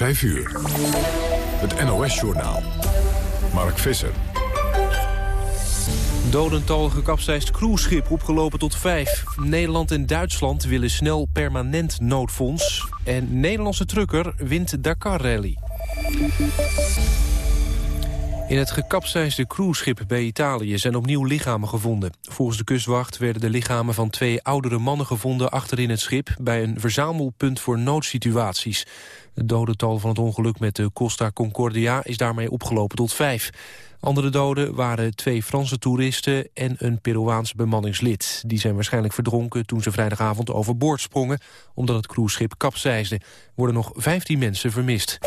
5 uur. Het NOS-journaal. Mark Visser. Dodental gekapseist cruiseschip opgelopen tot vijf. Nederland en Duitsland willen snel permanent noodfonds. En Nederlandse trucker wint Dakar Rally. In het gekapseisde cruiseschip bij Italië zijn opnieuw lichamen gevonden. Volgens de kustwacht werden de lichamen van twee oudere mannen gevonden achterin het schip... bij een verzamelpunt voor noodsituaties. Het dodental van het ongeluk met de Costa Concordia is daarmee opgelopen tot vijf. Andere doden waren twee Franse toeristen en een Peruaans bemanningslid. Die zijn waarschijnlijk verdronken toen ze vrijdagavond overboord sprongen... omdat het cruiseschip kapseisde. Worden nog 15 mensen vermist.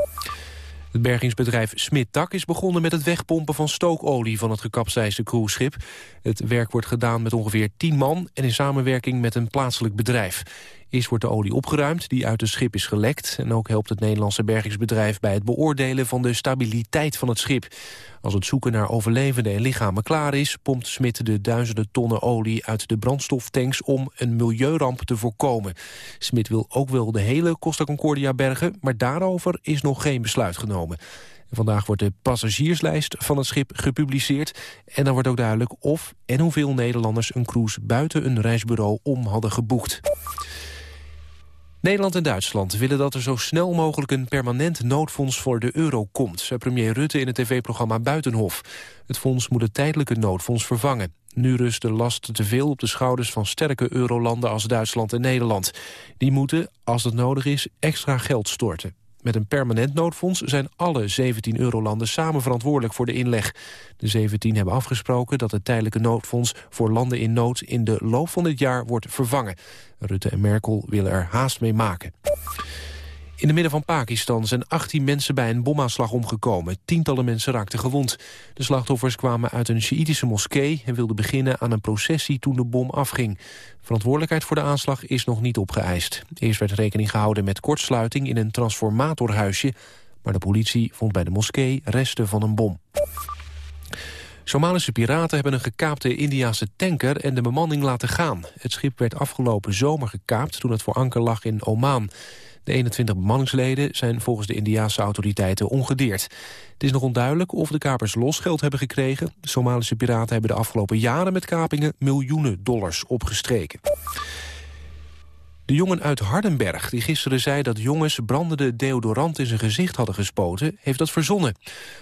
Het bergingsbedrijf Smit Tak is begonnen met het wegpompen van stookolie van het gekapseisde cruiseschip. Het werk wordt gedaan met ongeveer 10 man en in samenwerking met een plaatselijk bedrijf. Eerst wordt de olie opgeruimd die uit het schip is gelekt. En ook helpt het Nederlandse bergingsbedrijf bij het beoordelen van de stabiliteit van het schip. Als het zoeken naar overlevenden en lichamen klaar is... pompt Smit de duizenden tonnen olie uit de brandstoftanks... om een milieuramp te voorkomen. Smit wil ook wel de hele Costa Concordia bergen... maar daarover is nog geen besluit genomen. Vandaag wordt de passagierslijst van het schip gepubliceerd. En dan wordt ook duidelijk of en hoeveel Nederlanders een cruise buiten een reisbureau om hadden geboekt. Nederland en Duitsland willen dat er zo snel mogelijk een permanent noodfonds voor de euro komt, zei premier Rutte in het tv-programma Buitenhof. Het fonds moet het tijdelijke noodfonds vervangen. Nu rust de last te veel op de schouders van sterke eurolanden als Duitsland en Nederland. Die moeten, als het nodig is, extra geld storten. Met een permanent noodfonds zijn alle 17 eurolanden samen verantwoordelijk voor de inleg. De 17 hebben afgesproken dat het tijdelijke noodfonds voor landen in nood in de loop van dit jaar wordt vervangen. Rutte en Merkel willen er haast mee maken. In het midden van Pakistan zijn 18 mensen bij een bomaanslag omgekomen. Tientallen mensen raakten gewond. De slachtoffers kwamen uit een Sjiïtische moskee... en wilden beginnen aan een processie toen de bom afging. Verantwoordelijkheid voor de aanslag is nog niet opgeëist. Eerst werd rekening gehouden met kortsluiting in een transformatorhuisje... maar de politie vond bij de moskee resten van een bom. Somalische piraten hebben een gekaapte Indiase tanker en de bemanning laten gaan. Het schip werd afgelopen zomer gekaapt toen het voor anker lag in Oman. De 21 bemanningsleden zijn volgens de Indiaanse autoriteiten ongedeerd. Het is nog onduidelijk of de kapers losgeld hebben gekregen. De Somalische piraten hebben de afgelopen jaren met kapingen miljoenen dollars opgestreken. De jongen uit Hardenberg, die gisteren zei dat jongens brandende deodorant in zijn gezicht hadden gespoten, heeft dat verzonnen.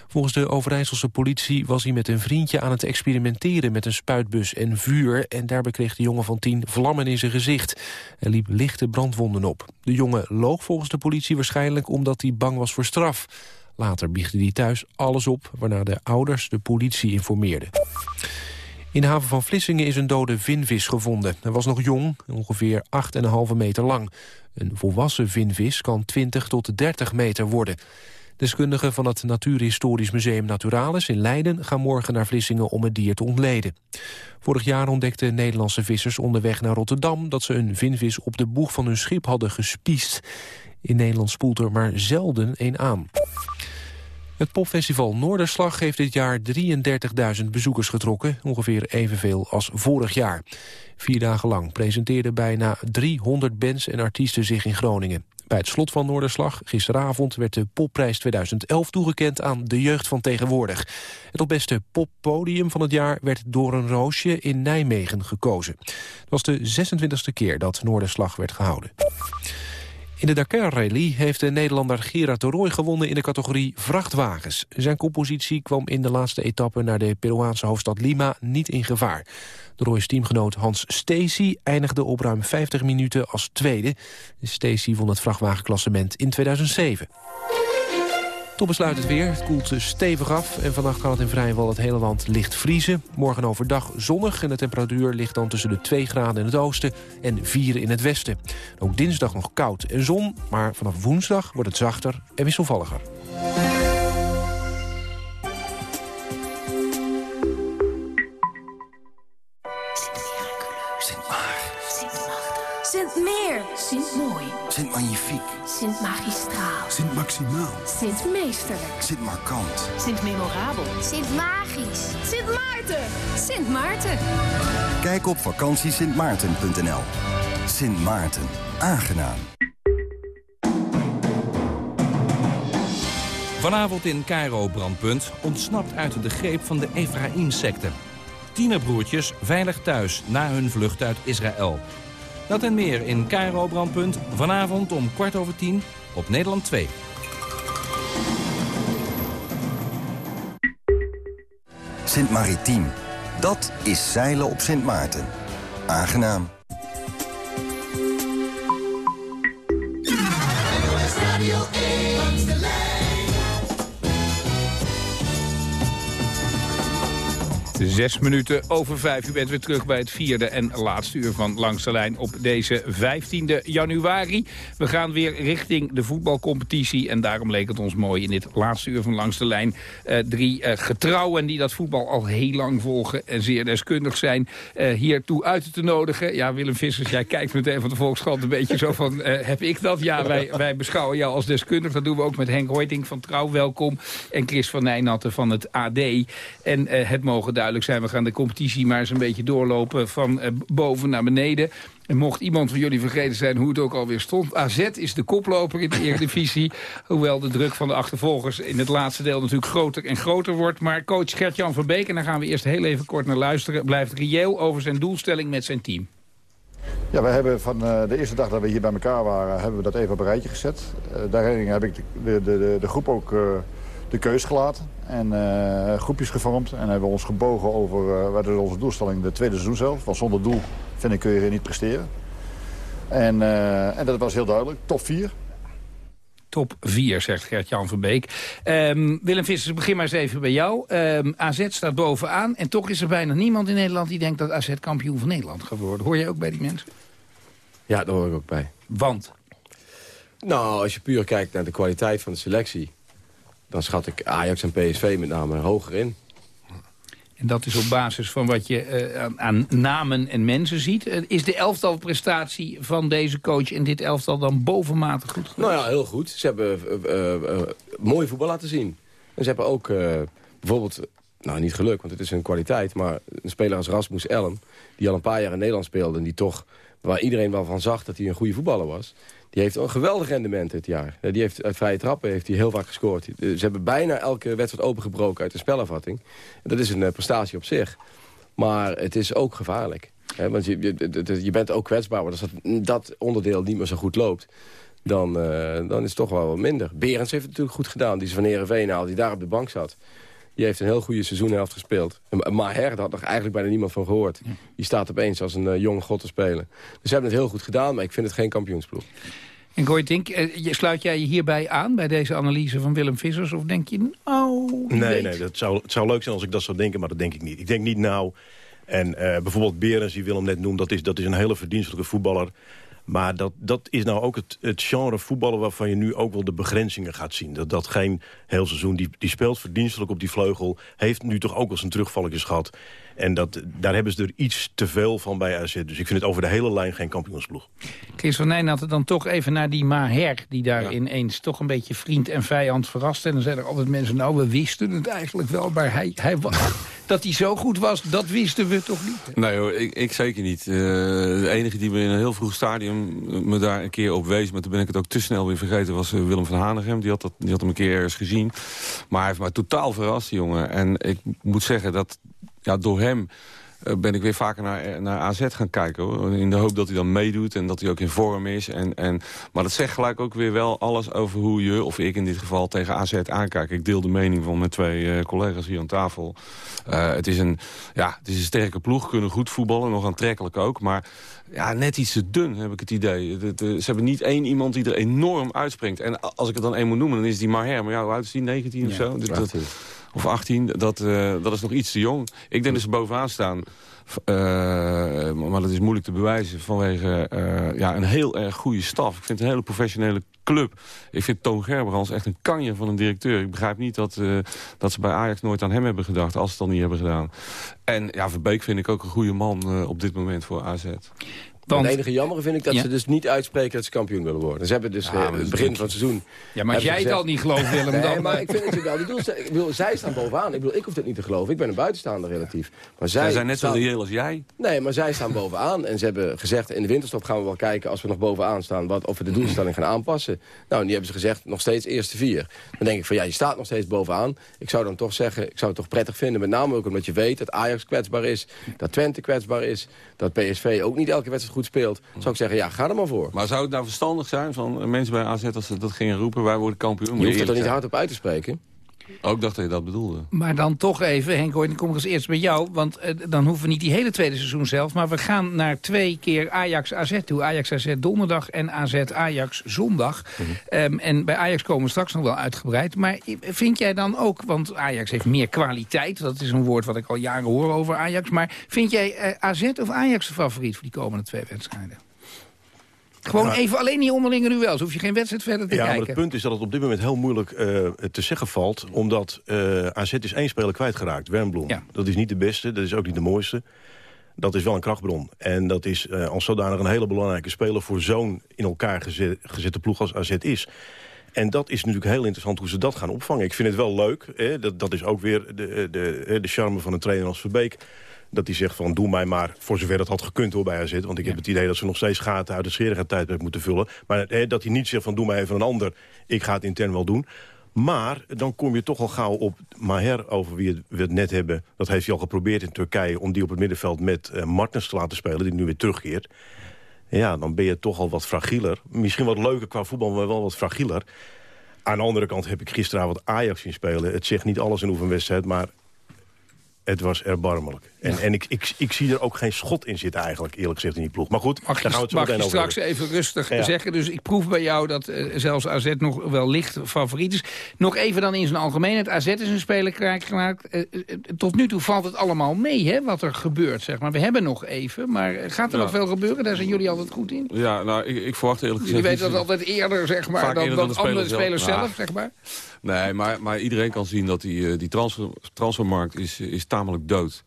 Volgens de Overijsselse politie was hij met een vriendje aan het experimenteren met een spuitbus en vuur en daarbij kreeg de jongen van tien vlammen in zijn gezicht. Er liep lichte brandwonden op. De jongen loog volgens de politie waarschijnlijk omdat hij bang was voor straf. Later biechtte hij thuis alles op, waarna de ouders de politie informeerden. In de haven van Vlissingen is een dode vinvis gevonden. Hij was nog jong, ongeveer 8,5 meter lang. Een volwassen vinvis kan 20 tot 30 meter worden. Deskundigen van het Natuurhistorisch Museum Naturalis in Leiden... gaan morgen naar Vlissingen om het dier te ontleden. Vorig jaar ontdekten Nederlandse vissers onderweg naar Rotterdam... dat ze een vinvis op de boeg van hun schip hadden gespiest. In Nederland spoelt er maar zelden een aan. Het popfestival Noorderslag heeft dit jaar 33.000 bezoekers getrokken. Ongeveer evenveel als vorig jaar. Vier dagen lang presenteerden bijna 300 bands en artiesten zich in Groningen. Bij het slot van Noorderslag, gisteravond, werd de popprijs 2011 toegekend aan de jeugd van tegenwoordig. Het op beste poppodium van het jaar werd door een roosje in Nijmegen gekozen. Het was de 26e keer dat Noorderslag werd gehouden. In de Dakar Rally heeft de Nederlander Gerard de Rooij gewonnen in de categorie vrachtwagens. Zijn compositie kwam in de laatste etappe naar de Peruaanse hoofdstad Lima niet in gevaar. De Rooijs teamgenoot Hans Stacy eindigde op ruim 50 minuten als tweede. Stacy won het vrachtwagenklassement in 2007. Tot besluit het weer. Het koelt stevig af en vannacht kan het in vrijwel het hele land licht vriezen. Morgen overdag zonnig en de temperatuur ligt dan tussen de 2 graden in het oosten en 4 in het westen. Ook dinsdag nog koud en zon, maar vanaf woensdag wordt het zachter en wisselvalliger. Sint-Mooi. Sint-Magnifiek. Sint-Magistraal. Sint-Maximaal. Sint-Meesterlijk. Sint-Markant. Sint-Memorabel. Sint-Magisch. Sint Maarten. Sint Maarten. Kijk op vakantiesintmaarten.nl. Sint Maarten. Aangenaam. Vanavond in Cairo brandpunt ontsnapt uit de greep van de Ephraim-secte. Tienerbroertjes veilig thuis na hun vlucht uit Israël. Dat en meer in Cairo brandpunt vanavond om kwart over tien op Nederland 2. Sint Maritiem. Dat is zeilen op Sint Maarten. Aangenaam. Zes minuten over vijf. U bent weer terug bij het vierde en laatste uur van Langs de Lijn op deze 15e januari. We gaan weer richting de voetbalcompetitie. En daarom leek het ons mooi in dit laatste uur van Langs de Lijn... Eh, drie uh, getrouwen die dat voetbal al heel lang volgen... en zeer deskundig zijn, uh, hiertoe uit te nodigen. Ja, Willem Vissers, jij kijkt meteen van de Volkskrant een beetje zo van... heb ik dat? Ja, wij, wij beschouwen jou als deskundig. Dat doen we ook met Henk Hoiting van Trouw, welkom. En Chris van Nijnatten van het AD. En het mogen duidelijk zijn. We gaan de competitie maar eens een beetje doorlopen van uh, boven naar beneden. En mocht iemand van jullie vergeten zijn hoe het ook alweer stond... AZ is de koploper in de Eredivisie. hoewel de druk van de achtervolgers in het laatste deel natuurlijk groter en groter wordt. Maar coach Gert-Jan van Beek, en daar gaan we eerst heel even kort naar luisteren... blijft reëel over zijn doelstelling met zijn team. Ja, we hebben van uh, de eerste dag dat we hier bij elkaar waren... hebben we dat even op een rijtje gezet. Uh, daarin heb ik de, de, de, de groep ook de keus gelaten. En uh, groepjes gevormd. En hebben we ons gebogen over uh, wat is onze doelstelling de tweede seizoen zelf. Want zonder doel, vind ik, kun je hier niet presteren. En, uh, en dat was heel duidelijk. Top 4. Top 4, zegt Gert-Jan van Beek. Um, Willem Vissers, begin maar eens even bij jou. Um, AZ staat bovenaan. En toch is er bijna niemand in Nederland die denkt dat AZ kampioen van Nederland gaat worden. Hoor jij ook bij die mensen? Ja, daar hoor ik ook bij. Want? Nou, als je puur kijkt naar de kwaliteit van de selectie dan schat ik Ajax en PSV met name hoger in. En dat is op basis van wat je uh, aan namen en mensen ziet. Uh, is de elftalprestatie van deze coach en dit elftal dan bovenmatig goed geweest? Nou ja, heel goed. Ze hebben uh, mooi voetbal laten zien. En ze hebben ook bijvoorbeeld, nou niet geluk, want het is een kwaliteit... maar een speler als Rasmus Elm, die al een paar jaar in Nederland speelde... en die toch, waar iedereen wel van zag dat hij een goede voetballer was... Die heeft een geweldig rendement dit jaar. Die heeft uit vrije trappen heeft hij heel vaak gescoord. Ze hebben bijna elke wedstrijd opengebroken uit de spelervatting. Dat is een prestatie op zich. Maar het is ook gevaarlijk. Want je, je, bent ook kwetsbaar. Maar als dat, dat onderdeel niet meer zo goed loopt... Dan, uh, dan is het toch wel wat minder. Berends heeft het natuurlijk goed gedaan. Die is van Heerenveen die daar op de bank zat. Die heeft een heel goede seizoenhelft gespeeld. Maar Her, had nog eigenlijk bijna niemand van gehoord. Die staat opeens als een uh, jong god te spelen. Dus ze hebben het heel goed gedaan, maar ik vind het geen kampioensploeg. En Goitink, uh, sluit jij je hierbij aan, bij deze analyse van Willem Vissers? Of denk je, oh, Nee, nee dat zou, het zou leuk zijn als ik dat zou denken, maar dat denk ik niet. Ik denk niet nou... En uh, bijvoorbeeld Berens, die Willem net noemt, dat is, dat is een hele verdienstelijke voetballer. Maar dat, dat is nou ook het, het genre voetballen waarvan je nu ook wel de begrenzingen gaat zien. Dat, dat geen heel seizoen, die, die speelt verdienstelijk op die vleugel... heeft nu toch ook wel zijn terugvalletjes gehad. En dat, daar hebben ze er iets te veel van bij AZ. Dus ik vind het over de hele lijn geen kampioensploeg. Chris van Nijn had het dan toch even naar die Maher... die daar ja. ineens toch een beetje vriend en vijand verrast. En dan zijn er altijd mensen, nou, we wisten het eigenlijk wel. Maar hij, hij, dat hij zo goed was, dat wisten we toch niet? Nee hoor, ik, ik zeker niet. Uh, de enige die me in een heel vroeg stadium me daar een keer op wees... maar toen ben ik het ook te snel weer vergeten, was uh, Willem van Hanegem. Die had, dat, die had hem een keer ergens gezien. Maar hij heeft mij totaal verrast, die jongen. En ik moet zeggen dat ja, door hem uh, ben ik weer vaker naar, naar AZ gaan kijken. Hoor. In de hoop dat hij dan meedoet en dat hij ook in vorm is. En, en, maar dat zegt gelijk ook weer wel alles over hoe je, of ik in dit geval, tegen AZ aankijk. Ik deel de mening van mijn twee uh, collega's hier aan tafel. Uh, het, is een, ja, het is een sterke ploeg, kunnen goed voetballen, nog aantrekkelijk ook. Maar ja, net iets te dun, heb ik het idee. De, de, ze hebben niet één iemand die er enorm uitspringt. En als ik het dan één moet noemen, dan is die Maher. Maar ja, hoe oud is die? 19 ja, of zo? Dat, dat, of 18, dat, uh, dat is nog iets te jong. Ik denk dat ze bovenaan staan. Uh, maar dat is moeilijk te bewijzen vanwege uh, ja, een heel erg goede staf. Ik vind een hele professionele club. Ik vind Toon Gerberans echt een kanje van een directeur. Ik begrijp niet dat, dat ze bij Ajax nooit aan hem hebben gedacht... als ze het dan niet hebben gedaan. En ja, Verbeek vind ik ook een goede man op dit moment voor AZ. Want... Het enige jammer vind ik dat ze dus niet uitspreken dat ze kampioen willen worden. Ze hebben dus ja, het begin van het seizoen... Ja, maar als jij het al niet gelooft, Willem, nee, dan... maar ik vind het wel. Ik bedoel, zij staan bovenaan. Ik bedoel, ik hoef het niet te geloven. Ik ben een buitenstaander relatief. Maar zij, zij zijn net zo reëel als jij. Nee, maar zij staan bovenaan. En ze hebben gezegd, in de winterstop gaan we wel kijken... als we nog bovenaan staan, wat, of we de doelstelling gaan aanpassen. Nou, en die hebben ze gezegd, nog steeds eerste vier. Dan denk ik van, ja, je staat nog steeds bovenaan. Ik zou dan toch zeggen, ik zou het toch prettig vinden... met name ook omdat je weet dat Ajax kwetsbaar is... dat Twente kwetsbaar is... dat PSV ook niet elke wedstrijd goed speelt... zou ik zeggen, ja, ga er maar voor. Maar zou het nou verstandig zijn van mensen bij AZ... als ze dat gingen roepen, wij worden kampioen? Je hoeft het er niet hard op uit te spreken. Ook dacht dat je dat bedoelde. Maar dan toch even, Henk, dan kom ik als eerst bij jou. Want uh, dan hoeven we niet die hele tweede seizoen zelf. Maar we gaan naar twee keer Ajax-AZ toe. Ajax-AZ donderdag en AZ-Ajax zondag. Mm um, en bij Ajax komen we straks nog wel uitgebreid. Maar vind jij dan ook, want Ajax heeft meer kwaliteit. Dat is een woord wat ik al jaren hoor over Ajax. Maar vind jij uh, AZ of Ajax de favoriet voor die komende twee wedstrijden? Gewoon even alleen die onderlinge duels. Hoef je geen wedstrijd verder te ja, kijken. Ja, maar het punt is dat het op dit moment heel moeilijk uh, te zeggen valt. Omdat uh, AZ is één speler kwijtgeraakt, Wernbloem. Ja. Dat is niet de beste, dat is ook niet de mooiste. Dat is wel een krachtbron. En dat is uh, als zodanig een hele belangrijke speler... voor zo'n in elkaar gezet, gezette ploeg als AZ is. En dat is natuurlijk heel interessant hoe ze dat gaan opvangen. Ik vind het wel leuk. Hè? Dat, dat is ook weer de, de, de charme van een trainer als Verbeek dat hij zegt van doe mij maar, voor zover dat had gekund hoor bij AZ. Want ik heb het idee dat ze nog steeds gaten uit het scherige tijdperk moeten vullen. Maar dat hij niet zegt van doe mij even een ander, ik ga het intern wel doen. Maar dan kom je toch al gauw op Maher, over wie we het net hebben. Dat heeft hij al geprobeerd in Turkije om die op het middenveld met uh, Martens te laten spelen. Die nu weer terugkeert. Ja, dan ben je toch al wat fragieler. Misschien wat leuker qua voetbal, maar wel wat fragieler. Aan de andere kant heb ik gisteravond Ajax zien spelen. Het zegt niet alles in oefenwedstrijd, maar het was erbarmelijk. En, ja. en ik, ik, ik zie er ook geen schot in zitten eigenlijk, eerlijk gezegd, in die ploeg. Maar goed, mag je, daar gaan we het mag je straks even rustig ja. zeggen. Dus ik proef bij jou dat uh, zelfs AZ nog wel licht favoriet is. Nog even dan in zijn algemeenheid. AZ is een speler gemaakt. Uh, uh, tot nu toe valt het allemaal mee, hè, wat er gebeurt. Zeg maar. We hebben nog even, maar gaat er Ja. nog veel gebeuren? Daar zijn jullie altijd goed in. Ja, nou, ik, ik verwacht eerlijk gezegd... Jullie weten niet- dat altijd eerder, zeg maar, dan, dan, dan de andere speler spelers zelf. zelf, Ja. zeg maar. Nee, maar, maar iedereen kan zien dat die, eh, die transfer, transfermarkt is, is tamelijk dood.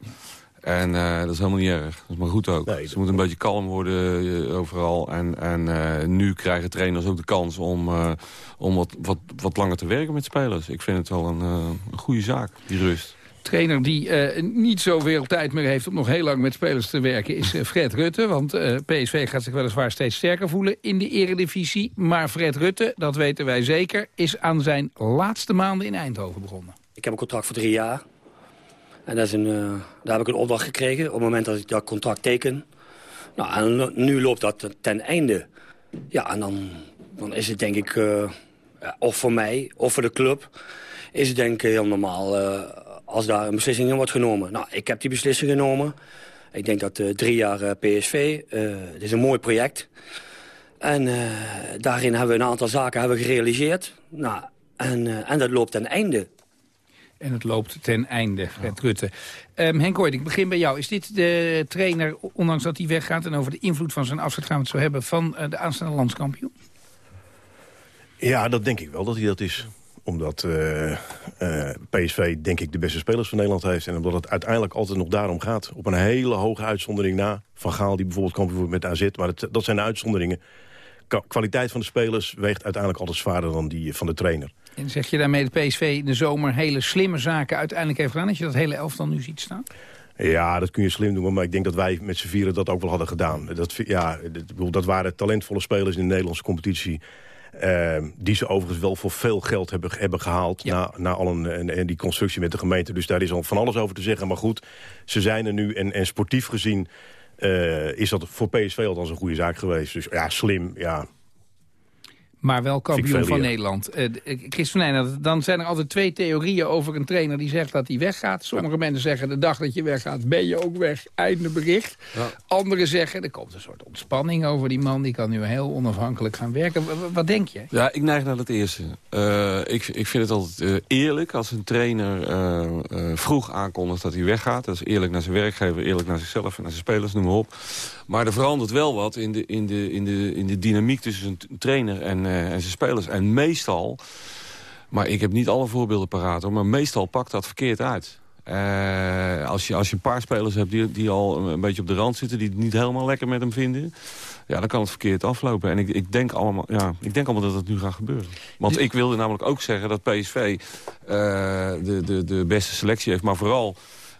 En eh, dat is helemaal niet erg. Dat is maar goed ook. Ze moeten een beetje kalm worden eh, overal. En, en eh, nu krijgen trainers ook de kans om, eh, om wat, wat, wat langer te werken met spelers. Ik vind het wel een, eh, een goede zaak, die rust. Trainer die eh, niet zoveel tijd meer heeft om nog heel lang met spelers te werken... is eh, Fred Rutte, want eh, PSV gaat zich weliswaar steeds sterker voelen in de eredivisie. Maar Fred Rutte, dat weten wij zeker, is aan zijn laatste maanden in Eindhoven begonnen. Ik heb een contract voor drie jaar. En dat is een, daar heb ik een opdracht gekregen op het moment dat ik dat contract teken. Nou, en nu loopt dat ten einde. Ja, en dan, dan is het denk ik, of voor mij, of voor de club... is het denk ik heel normaal als daar een beslissing in wordt genomen. Nou, ik heb die beslissing genomen. Ik denk dat eh, drie jaar eh, PSV, eh, het is een mooi project. En eh, daarin hebben we een aantal zaken hebben we gerealiseerd. Nou, en, eh, en dat loopt ten einde. En het loopt ten einde, Fred Rutte. Ehm, Henk Hoijt, ik begin bij jou. Is dit de trainer, ondanks dat hij weggaat... en over de invloed van zijn afzet gaan we het zo hebben... van eh, de aanstaande landskampioen? Ja, dat denk ik wel dat hij dat is. Omdat eh, eh, PSV denk ik de beste spelers van Nederland heeft. En omdat het uiteindelijk altijd nog daarom gaat. Op een hele hoge uitzondering na. Van Gaal die bijvoorbeeld kampioen wordt met AZ. Maar het, dat zijn de uitzonderingen. Kwa- kwaliteit van de spelers weegt uiteindelijk altijd zwaarder dan die van de trainer. En zeg je daarmee dat PSV in de zomer hele slimme zaken uiteindelijk heeft gedaan... als je dat hele elftal nu ziet staan? Ja, dat kun je slim doen, maar ik denk dat wij met z'n vieren dat ook wel hadden gedaan. Dat, ja, dat, dat waren talentvolle spelers in de Nederlandse competitie. Eh, die ze overigens wel voor veel geld hebben, hebben gehaald... na, na al een, en, en die constructie met de gemeente. Dus daar is al van alles over te zeggen. Maar goed, ze zijn er nu en, en sportief gezien... eh, is dat voor PSV althans een goede zaak geweest. Dus ja, slim, ja. Maar wel kampioen van. Nederland. Eh, d- eh, Chris van Nijnen, dan zijn er altijd twee theorieën over een trainer die zegt dat hij weggaat. Sommige mensen zeggen de dag dat je weggaat ben je ook weg. Einde bericht. Ja. Anderen zeggen er komt een soort ontspanning over die man. Die kan nu heel onafhankelijk gaan werken. W- wat denk je? Ja, ik neig naar het eerste. Eh, ik, ik vind het altijd eh, eerlijk als een trainer eh, eh, vroeg aankondigt dat hij weggaat. Dat is eerlijk naar zijn werkgever, eerlijk naar zichzelf en naar zijn spelers, noem maar op. Maar er verandert wel wat in de, in de, in de, in de dynamiek tussen een trainer en, eh, en zijn spelers. En meestal, maar ik heb niet alle voorbeelden paraat hoor, maar meestal pakt dat verkeerd uit. Uh, als, je, als je een paar spelers hebt die, die al een beetje op de rand zitten... die het niet helemaal lekker met hem vinden... ja, dan kan het verkeerd aflopen. En ik, ik, denk, allemaal, ja, ik denk allemaal dat het nu gaat gebeuren. Want ik wilde namelijk ook zeggen dat PSV uh, de, de, de beste selectie heeft... maar vooral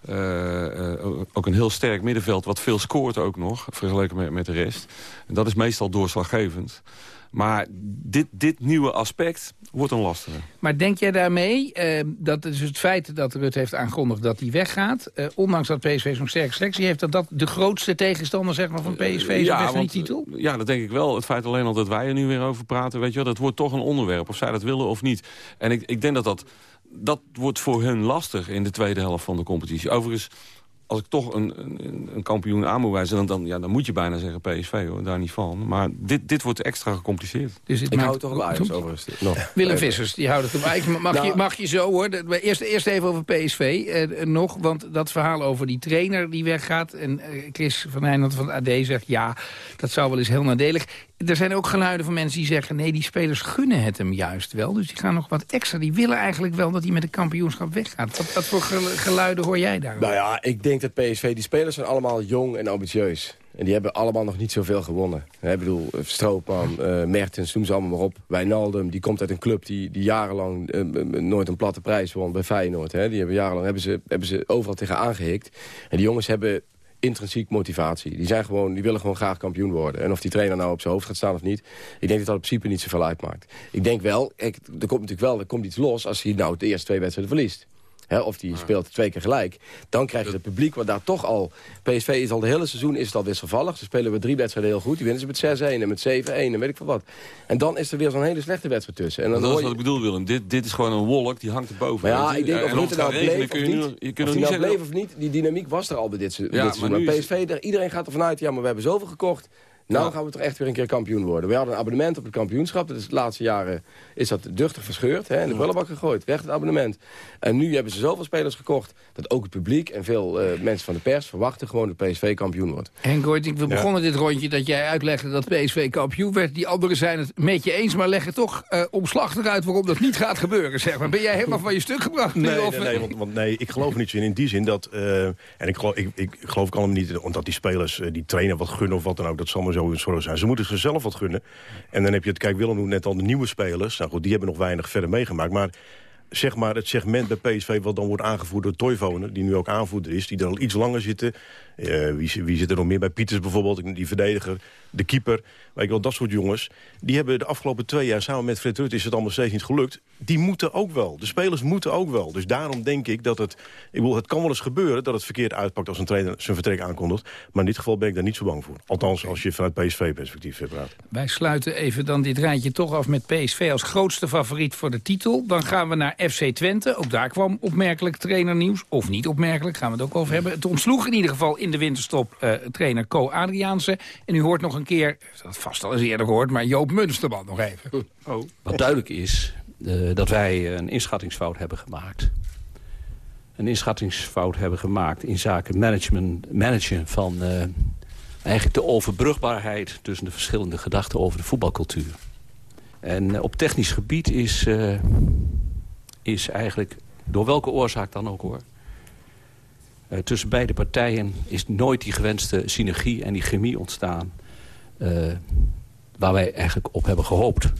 uh, ook een heel sterk middenveld... wat veel scoort ook nog, vergeleken met, met de rest. En dat is meestal doorslaggevend. Maar dit, dit nieuwe aspect wordt een lastige. Maar denk jij daarmee, uh, dat is het feit dat Rutte heeft aangekondigd dat hij weggaat... Uh, ondanks dat PSV zo'n sterke selectie heeft... dat dat de grootste tegenstander zeg maar, van PSV is ja, die titel? Ja, dat denk ik wel. Het feit alleen al dat wij er nu weer over praten... Weet je wel, dat wordt toch een onderwerp, of zij dat willen of niet. En ik, ik denk dat dat... Dat wordt voor hun lastig in de tweede helft van de competitie. Overigens als ik toch een, een, een, kampioen aan moet wijzen... Dan, dan, ja, dan moet je bijna zeggen PSV, hoor, daar niet van. Maar dit, dit wordt extra gecompliceerd. Dus ik hou toch op Ajax overigens. Willem Vissers, die houdt het op Ajax. Mag, nou, je, mag je zo, hoor. Eerst, eerst even over PSV eh, nog. Want dat verhaal over die trainer die weggaat... en eh, Chris van Eijnland van AD zegt... ja, dat zou wel eens heel nadelig er zijn ook geluiden van mensen die zeggen... nee, die spelers gunnen het hem juist wel. Dus die gaan nog wat extra. Die willen eigenlijk wel dat hij met de kampioenschap weggaat. Wat, voor geluiden hoor jij daar? Nou ja, ik denk dat PSV... die spelers zijn allemaal jong en ambitieus. En die hebben allemaal nog niet zoveel gewonnen. Ik bedoel, Stroopman, uh, Mertens, noem ze allemaal maar op. Wijnaldum, die komt uit een club die, die jarenlang uh, nooit een platte prijs won bij Feyenoord. Hè. Die hebben jarenlang hebben ze, hebben ze overal tegen aangehikt. En die jongens hebben intrinsiek motivatie. Die, zijn gewoon, die willen gewoon graag kampioen worden. En of die trainer nou op zijn hoofd gaat staan of niet... ik denk dat dat in principe niet zoveel uitmaakt. Ik denk wel, er komt natuurlijk wel er komt iets los... als hij nou de eerste twee wedstrijden verliest of die speelt twee keer gelijk. Dan krijg je het publiek, wat daar toch al... PSV is al de hele seizoen is het al wisselvallig. Ze spelen we drie wedstrijden heel goed. Die winnen ze met 6-1 en met 7-1 en weet ik veel wat. En dan is er weer zo'n hele slechte wedstrijd tussen. En dan dat is wat ik bedoel, Willem. Dit, dit is gewoon een wolk, die hangt erboven. Maar ja, ik denk of Rutte nou bleef of niet. Je kunt of nou bleef of niet, die dynamiek was er al bij dit, dit seizoen. Maar, maar PSV, iedereen gaat ervan uit, ja, maar we hebben zoveel gekocht... Nou gaan we toch echt weer een keer kampioen worden. We hadden een abonnement op het kampioenschap. Dat is de laatste jaren is dat duchtig verscheurd. Hè, in de prullenbak gegooid. Weg het abonnement. En nu hebben ze zoveel spelers gekocht... dat ook het publiek en veel uh, mensen van de pers verwachten... gewoon dat PSV kampioen wordt. Henk we begonnen dit rondje dat jij uitlegde dat PSV kampioen werd. Die anderen zijn het met je eens, maar leggen toch uh, omslachtig uit... waarom dat niet gaat gebeuren, zeg maar. Ben jij helemaal van je stuk gebracht? Nee, nee, nee, want, want, nee, ik geloof niet zo in. In die zin dat... Uh, en ik geloof, ik, ik geloof ik allemaal niet... omdat die spelers die trainen wat gunnen of wat dan ook... dat zal maar Ze moeten zichzelf wat gunnen. En dan heb je het, kijk Willem noemt net al de nieuwe spelers. Nou goed, die hebben nog weinig verder meegemaakt. Maar zeg maar het segment bij PSV wat dan wordt aangevoerd door Toivonen... die nu ook aanvoerder is, die er al iets langer zitten. Uh, wie, wie zit er nog meer bij? Pieters bijvoorbeeld, die verdediger, de keeper. Weet wel, dat soort jongens. Die hebben de afgelopen twee jaar samen met Fred Rutte... is het allemaal steeds niet gelukt. Die moeten ook wel. De spelers moeten ook wel. Dus daarom denk ik dat het... Ik bedoel, het kan wel eens gebeuren dat het verkeerd uitpakt... als een trainer zijn vertrek aankondigt. Maar in dit geval ben ik daar niet zo bang voor. Althans, als je vanuit PSV-perspectief praat. Wij sluiten even dan dit rijtje toch af met PSV als grootste favoriet voor de titel. Dan gaan we naar FC Twente. Ook daar kwam opmerkelijk trainernieuws. Of niet opmerkelijk, gaan we het ook over hebben. Het ontsloeg in ieder geval in de winterstop uh, trainer Co Adriaanse. En u hoort nog een keer, dat vast al eens eerder gehoord... maar Joop Munsterman nog even. Oh. Wat duidelijk is, uh, dat wij een inschattingsfout hebben gemaakt. Een inschattingsfout hebben gemaakt in zaken management, managen van... Uh, eigenlijk de overbrugbaarheid tussen de verschillende gedachten over de voetbalcultuur. En op technisch gebied is, is eigenlijk, door welke oorzaak dan ook hoor... Uh, tussen beide partijen is nooit die gewenste synergie en die chemie ontstaan... Uh, waar wij eigenlijk op hebben gehoopt.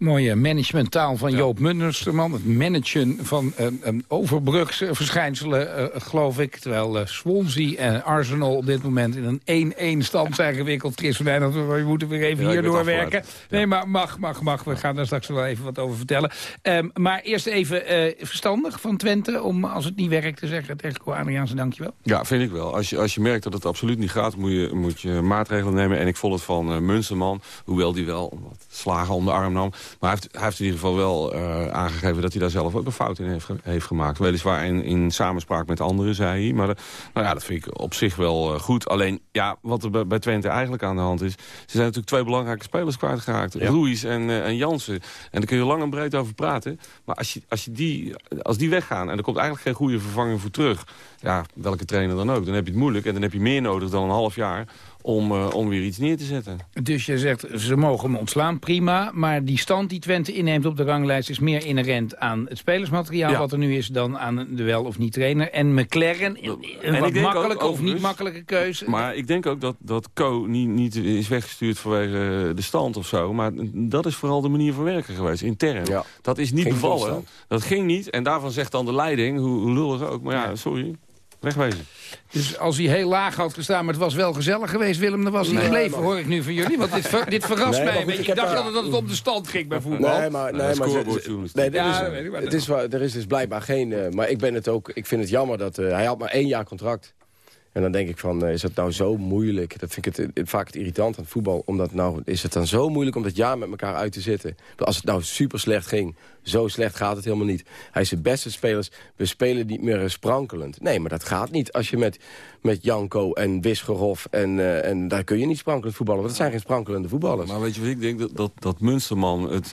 Mooie managementtaal van Joop Munsterman. Het managen van een, een overbrugsverschijnselen, uh, geloof ik. Terwijl uh, Swansea en Arsenal op dit moment in een 1-1 stand zijn gewikkeld. Chris van Nijland, we moeten weer even ja, hier doorwerken. Nee, maar mag, mag, mag. We gaan daar straks wel even wat over vertellen. Um, maar eerst even uh, verstandig van Twente, om als het niet werkt te zeggen tegen Adriaanse dankjewel. Ja, vind ik wel. Als je, als je merkt dat het absoluut niet gaat, moet je, moet je maatregelen nemen. En ik vond het van Munsterman, hoewel die wel wat slagen om de arm nam maar hij heeft, hij heeft in ieder geval wel uh, aangegeven dat hij daar zelf ook een fout in heeft, heeft gemaakt. Weliswaar in, in samenspraak met anderen, zei hij. Maar uh, nou ja, dat vind ik op zich wel uh, goed. Alleen, ja, wat er bij Twente eigenlijk aan de hand is... ze zijn natuurlijk twee belangrijke spelers kwijtgeraakt. Ja. Ruiz en, en Jansen. En daar kun je lang en breed over praten. Maar als, je, als, je die, als die weggaan en er komt eigenlijk geen goede vervanging voor terug... ja, welke trainer dan ook, dan heb je het moeilijk. En dan heb je meer nodig dan een half jaar om, eh, om weer iets neer te zetten. Dus je zegt, ze mogen hem ontslaan, prima. Maar die stand die Twente inneemt op de ranglijst... is meer inherent aan het spelersmateriaal Ja. wat er nu is... dan aan de wel of niet trainer. En McLaren, een En wat ook, makkelijke of niet makkelijke keuze. Maar ik denk ook dat, dat Co niet, niet is weggestuurd vanwege de stand of zo. Maar dat is vooral de manier van werken geweest, intern. Ja. Dat is niet Geen bevallen. volstand. Dat ging niet. En daarvan zegt dan de leiding, hoe, hoe lullig ook. Maar ja, sorry. Wegwezen. Dus als hij heel laag had gestaan, maar het was wel gezellig geweest, Willem, dan was hij Nee, gebleven, maar- hoor ik nu van jullie. Want dit, ver- dit verrast Nee, mij een goed, beetje. ik dacht daar- dat het om de stand ging bij voetbal. Nee, maar, nee, maar nee, Ja, is, het is, waar- er is dus blijkbaar geen... eh, maar ik, ben het ook, ik vind het jammer dat... eh, hij had maar één jaar contract. En dan denk ik van, eh, is het nou zo moeilijk? Dat vind ik het, eh, vaak het irritant aan het voetbal. Omdat nou, is het dan zo moeilijk om dat jaar met elkaar uit te zitten? Als het nou super slecht ging, zo slecht gaat het helemaal niet. Hij is de beste spelers, we spelen niet meer sprankelend. Nee, maar dat gaat niet als je met, met Janko en Wisgerhof... En, eh, en daar kun je niet sprankelend voetballen. Want dat zijn geen sprankelende voetballers. Maar weet je wat ik denk? Dat, dat, dat Munsterman het,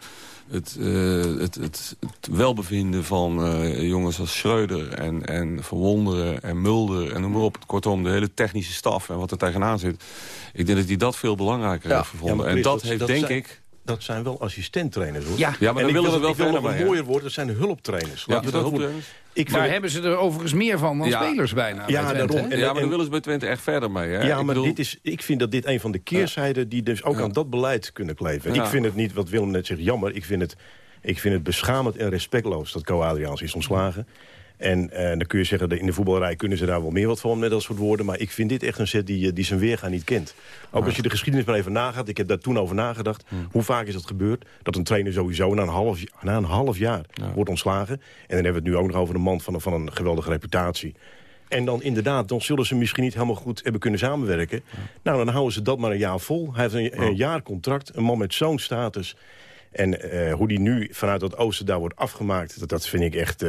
het, eh, het, het, het welbevinden van eh, jongens als Schreuder en, en Van Wonderen en Mulder en noem maar op. Kortom, de hele technische staf en wat er tegenaan zit. Ik denk dat hij dat veel belangrijker Ja. heeft Ja, gevonden. en dat, dat- heeft, dat denk zijn- ik... Dat zijn wel assistenttrainers, hoor. Ja, Ja, maar en dan ik willen ze wel wil mee, mooier woord, dat zijn de hulptrainers. Ja, Laten we de dat hulptrainers. Ik het- hebben ze er overigens meer van dan Ja. spelers bijna. bij Ja, Twente, daarom. En- ja, maar dan willen ze bij Twente echt verder mee. Hè? Ja, Ik maar bedoel- dit is, ik vind dat dit een van de keerzijden... die dus ook Ja. aan dat beleid kunnen kleven. Ja. Ik vind het niet, wat Willem net zegt, jammer. Ik vind het, ik vind het beschamend en respectloos dat Co Adriaans is ontslagen. En eh, dan kun je zeggen, dat in de voetballerij kunnen ze daar wel meer wat van... met dat soort woorden. Maar ik vind dit echt een set die, eh, die zijn weerga niet kent. Ook als je de geschiedenis maar even nagaat. Ik heb daar toen over nagedacht. Hoe vaak is dat gebeurd? Dat een trainer sowieso na een half, na een half jaar wordt ontslagen. En dan hebben we het nu ook nog over een man van, een- van een geweldige reputatie. En dan inderdaad, dan zullen ze misschien niet helemaal goed hebben kunnen samenwerken. Nou, dan houden ze dat maar een jaar vol. Hij heeft een, een jaar contract, een man met zo'n status. En eh, hoe die nu vanuit het oosten daar wordt afgemaakt... dat, dat vind ik echt...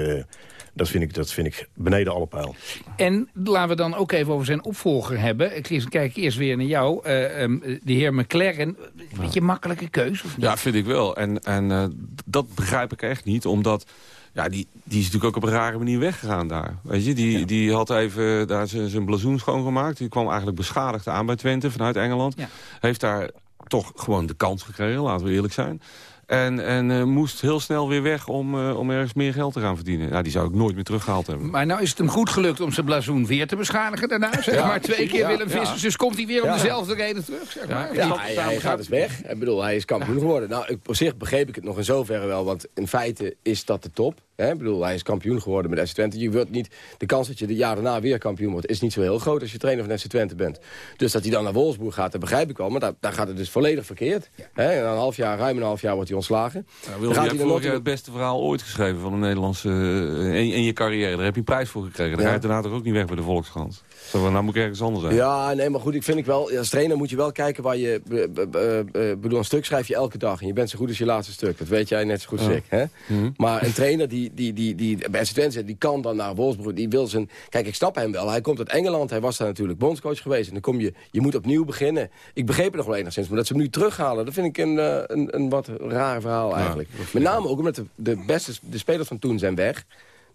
dat, vind ik, dat vind ik beneden alle pijl. En laten we dan ook even over zijn opvolger hebben. Chris, kijk eerst weer naar jou. Eh, ehm, de heer McLaren. Een beetje makkelijke keuze. Of niet? Ja, vind ik wel. En, en eh, dat begrijp ik echt niet, omdat... Ja, die, die is natuurlijk ook op een rare manier weggegaan daar. Weet je, die, die had even daar zijn zijn blazoen schoongemaakt. Die kwam eigenlijk beschadigd aan bij Twente vanuit Engeland. Ja. Heeft daar toch gewoon de kans gekregen, laten we eerlijk zijn. En, en eh, moest heel snel weer weg om, eh, om ergens meer geld te gaan verdienen. Ja, die zou ik nooit meer teruggehaald hebben. Maar nou is het hem goed gelukt om zijn blazoen weer te beschadigen daarna. Zeg Ja, maar twee precies, keer ja, Willem ja. Vissers. Dus komt hij weer om dezelfde reden terug. Zeg maar. Ja, hij, hij gaat dus weg. Ik bedoel, hij is kampioen geworden. Nou, ik, op zich begreep ik het nog in zoverre wel. Want in feite is dat de top. Hè? Ik bedoel, hij is kampioen geworden met FC Twente. Je wilt niet, de kans dat je de jaar daarna weer kampioen wordt... is niet zo heel groot als je trainer van FC Twente bent. Dus dat hij dan naar Wolfsburg gaat, dat begrijp ik wel. Maar daar, daar gaat het dus volledig verkeerd. Hè? En na een half jaar, ruim een half jaar wordt hij ontslagen. Willem, gaat je hij hebt vorig nog jaar het beste verhaal ooit geschreven van een Nederlandse... eh, in, in je carrière. Daar heb je een prijs voor gekregen. Dan Ja. ga je daarna toch ook niet weg bij de Volkskrant. Zo nou moet ik ergens anders zijn. Ja, nee, maar goed, ik vind ik wel... Als trainer moet je wel kijken waar je... be- be- be- be- bedoel, een stuk schrijf je elke dag. En je bent zo goed als je laatste stuk. Dat weet jij net zo goed als Ja. ik. Hè? Mhm. Maar een trainer die, die, die, die bij Twente die kan dan naar Wolfsburg. Die wil zijn... Kijk, ik snap hem wel. Hij komt uit Engeland. Hij was daar natuurlijk bondscoach geweest. En dan kom je... Je moet opnieuw beginnen. Ik begreep het nog wel enigszins. Maar dat ze hem nu terughalen, dat vind ik een, eh, een, een wat raar verhaal eigenlijk. Met name ook omdat de, de beste de spelers van toen zijn weg.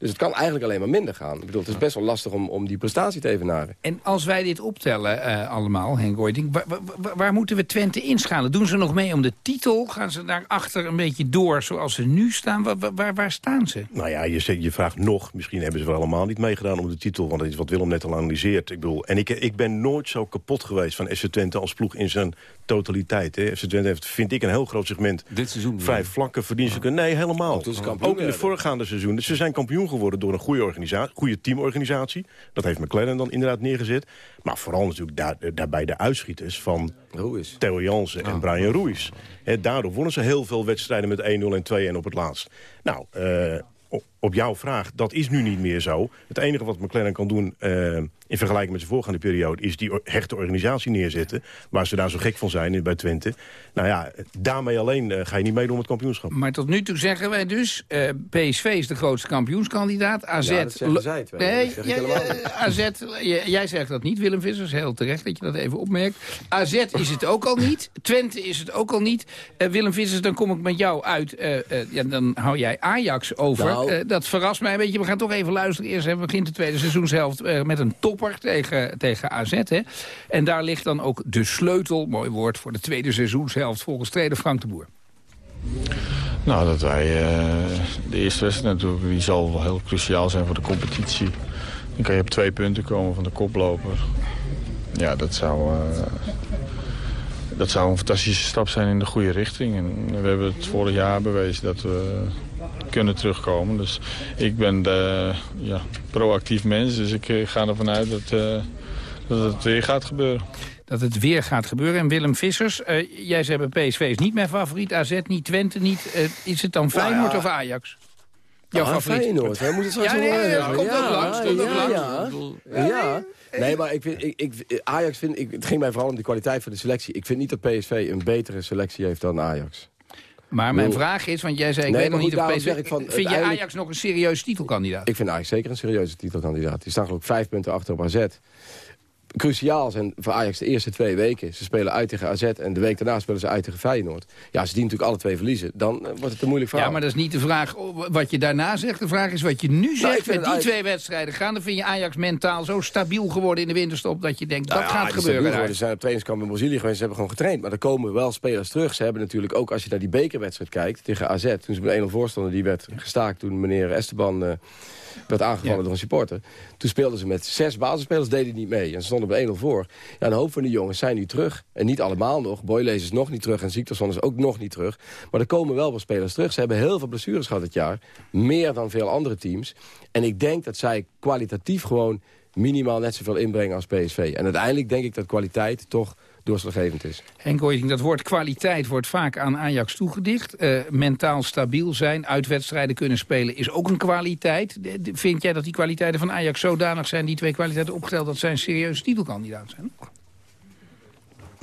Dus het kan eigenlijk alleen maar minder gaan. Ik bedoel, het is best wel lastig om, om die prestatie te evenaren. En als wij dit optellen eh, allemaal, Henk Goiting, waar, waar, waar moeten we Twente inschalen? Doen ze nog mee om de titel? Gaan ze daarachter een beetje door zoals ze nu staan? Waar, waar, waar staan ze? Nou ja, je, je vraagt nog. Misschien hebben ze wel allemaal niet meegedaan om de titel. Want dat is wat Willem net al analyseert. Ik bedoel, en ik, ik ben nooit zo kapot geweest van FC Twente als ploeg in zijn totaliteit. Hè. FC Twente heeft, vind ik, een heel groot segment. Dit seizoen. Vrij vlakke verdiensten. Nee, helemaal. Ook in de voorgaande seizoenen. Ze zijn kampioen geworden door een goede, organisatie, goede teamorganisatie. Dat heeft McLaren dan inderdaad neergezet. Maar vooral natuurlijk daar, daarbij de uitschieters van Ruiz. Theo Jansen en Brian Ruiz. Daardoor wonnen ze heel veel wedstrijden met 1-0 en 2-1 op het laatst. Nou, eh, op- jouw vraag, dat is nu niet meer zo. Het enige wat McLaren kan doen eh, in vergelijking met zijn voorgaande periode... is die hechte organisatie neerzetten, waar ze daar zo gek van zijn in- bij Twente. Nou ja, daarmee alleen eh, ga je niet meedoen met het kampioenschap. Maar tot nu toe zeggen wij dus... eh, PSV is de grootste kampioenskandidaat. AZ... Ja, dat zeggen zij twee. Nee, Dat ja. AZ... Jij zegt dat niet, Willem Vissers. Heel terecht dat je dat even opmerkt. AZ is het ook al niet. Twente is het ook al niet. Eh, Willem Vissers, dan kom ik met jou uit. eh, eh, ja, dan hou jij Ajax over. Nou. Eh, dat verrast mij een beetje. We gaan toch even luisteren. Eerst we begint de tweede seizoenshelft uh, met een topper tegen, tegen AZ. Hè. En daar ligt dan ook de sleutel, mooi woord, voor de tweede seizoenshelft... volgens trainer Frank de Boer. Nou, dat wij de eerste wedstrijd natuurlijk, die zal wel heel cruciaal zijn voor de competitie. Dan kan je op twee punten komen van de koploper. Ja, dat zou, dat zou een fantastische stap zijn in de goede richting. En we hebben het vorig jaar bewezen dat we kunnen terugkomen. Dus ik ben de, ja, proactief mens, dus ik ga ervan uit dat, uh, dat het weer gaat gebeuren. Dat het weer gaat gebeuren. En Willem Vissers, uh, jij zei bij PSV is niet mijn favoriet, AZ niet, Twente niet. Uh, is het dan Feyenoord ja. of Ajax? Jouw nou, favoriet? Feyenoord, hè? Moet het straks ja, nee, nee, komt ja, ook langs. Komt ja, ook langs. Ja, ja. Nee, maar ik vind, ik, ik, Ajax vind, ik, het ging mij vooral om de kwaliteit van de selectie. Ik vind niet dat PSV een betere selectie heeft dan Ajax. Maar mijn vraag is, want jij zei, ik nee, weet nog niet of PSV... Van, vind je Ajax nog een serieuze titelkandidaat? Ik vind Ajax zeker een serieuze titelkandidaat. Die staan geloof ik vijf punten achter op AZ cruciaal zijn voor Ajax de eerste twee weken. Ze spelen uit tegen AZ en de week daarna spelen ze uit tegen Feyenoord. Ja, als die natuurlijk alle twee verliezen, dan uh, wordt het een moeilijk verhaal. Ja, maar dat is niet de vraag wat je daarna zegt. De vraag is wat je nu zegt nou, met die twee wedstrijden gaan. Dan vind je Ajax mentaal zo stabiel geworden in de winterstop... dat je denkt, nou dat ja, gaat gebeuren. Ze zijn op trainingskamp in Brazilië geweest, ze hebben gewoon getraind. Maar er komen wel spelers terug. Ze hebben natuurlijk ook, als je naar die bekerwedstrijd kijkt tegen AZ... toen ze met 1-0 voorstonden, die werd gestaakt toen meneer Esteban... Uh, werd aangevallen door een supporter. Toen speelden ze met zes basisspelers, deden niet mee. En ze stonden op 1-0 voor. Ja, een hoop van die jongens zijn nu terug. En niet allemaal nog. Boylees is nog niet terug en Ziekterson is ook nog niet terug. Maar er komen wel wat spelers terug. Ze hebben heel veel blessures gehad dit jaar. Meer dan veel andere teams. En ik denk dat zij kwalitatief gewoon minimaal net zoveel inbrengen als PSV. En uiteindelijk denk ik dat kwaliteit toch doorslaggevend is. Henk Ooyting, dat woord kwaliteit wordt vaak aan Ajax toegedicht. Uh, mentaal stabiel zijn, uitwedstrijden kunnen spelen is ook een kwaliteit. Vind jij dat die kwaliteiten van Ajax zodanig zijn... die twee kwaliteiten opgeteld dat zij een serieuze titelkandidaat zijn?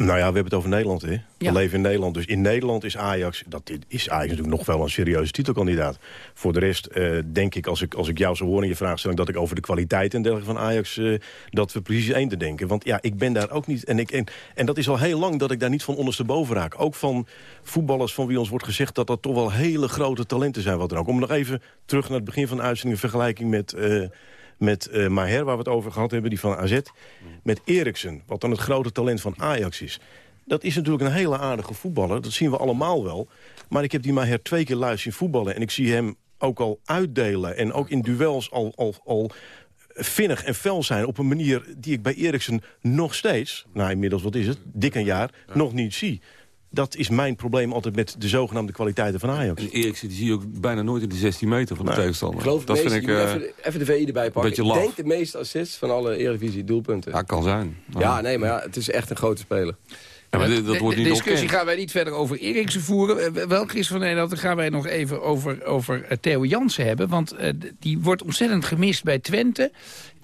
Nou ja, we hebben het over Nederland, hè? We leven in Nederland. Dus in Nederland is Ajax, dat is Ajax natuurlijk nog wel een serieuze titelkandidaat. Voor de rest uh, denk ik, als ik, als ik jou zou horen in je vraagstelling... dat ik over de kwaliteit en dergelijke van Ajax... Uh, dat we precies één te denken. Want ja, ik ben daar ook niet... En, ik, en, en dat is al heel lang dat ik daar niet van ondersteboven raak. Ook van voetballers van wie ons wordt gezegd... dat dat toch wel hele grote talenten zijn, wat dan ook. Om nog even terug naar het begin van de uitzending... in vergelijking met... Uh, met uh, Maher, waar we het over gehad hebben, die van AZ. Met Eriksen, wat dan het grote talent van Ajax is. Dat is natuurlijk een hele aardige voetballer, dat zien we allemaal wel. Maar ik heb die Maher twee keer zien voetballen... en ik zie hem ook al uitdelen en ook in duels al, al, al vinnig en fel zijn... op een manier die ik bij Eriksen nog steeds, nou inmiddels wat is het, dik een jaar, nog niet zie dat is mijn probleem altijd met de zogenaamde kwaliteiten van Ajax. En Eriksen die zie je ook bijna nooit in de 16 meter van de nee. tegenstander. Geloof dat vind ik, uh, even, even, de VI erbij pakken. Ik denk de meeste assists van alle Eredivisie doelpunten. Ja, kan zijn. Ja, nee, maar ja, het is echt een grote speler. Ja, maar dit, dat wordt niet de discussie gaan wij niet verder over Eriksen voeren. Wel, Chris van Nederland, dan gaan wij nog even over, over uh, Theo Jansen hebben. Want uh, die wordt ontzettend gemist bij Twente.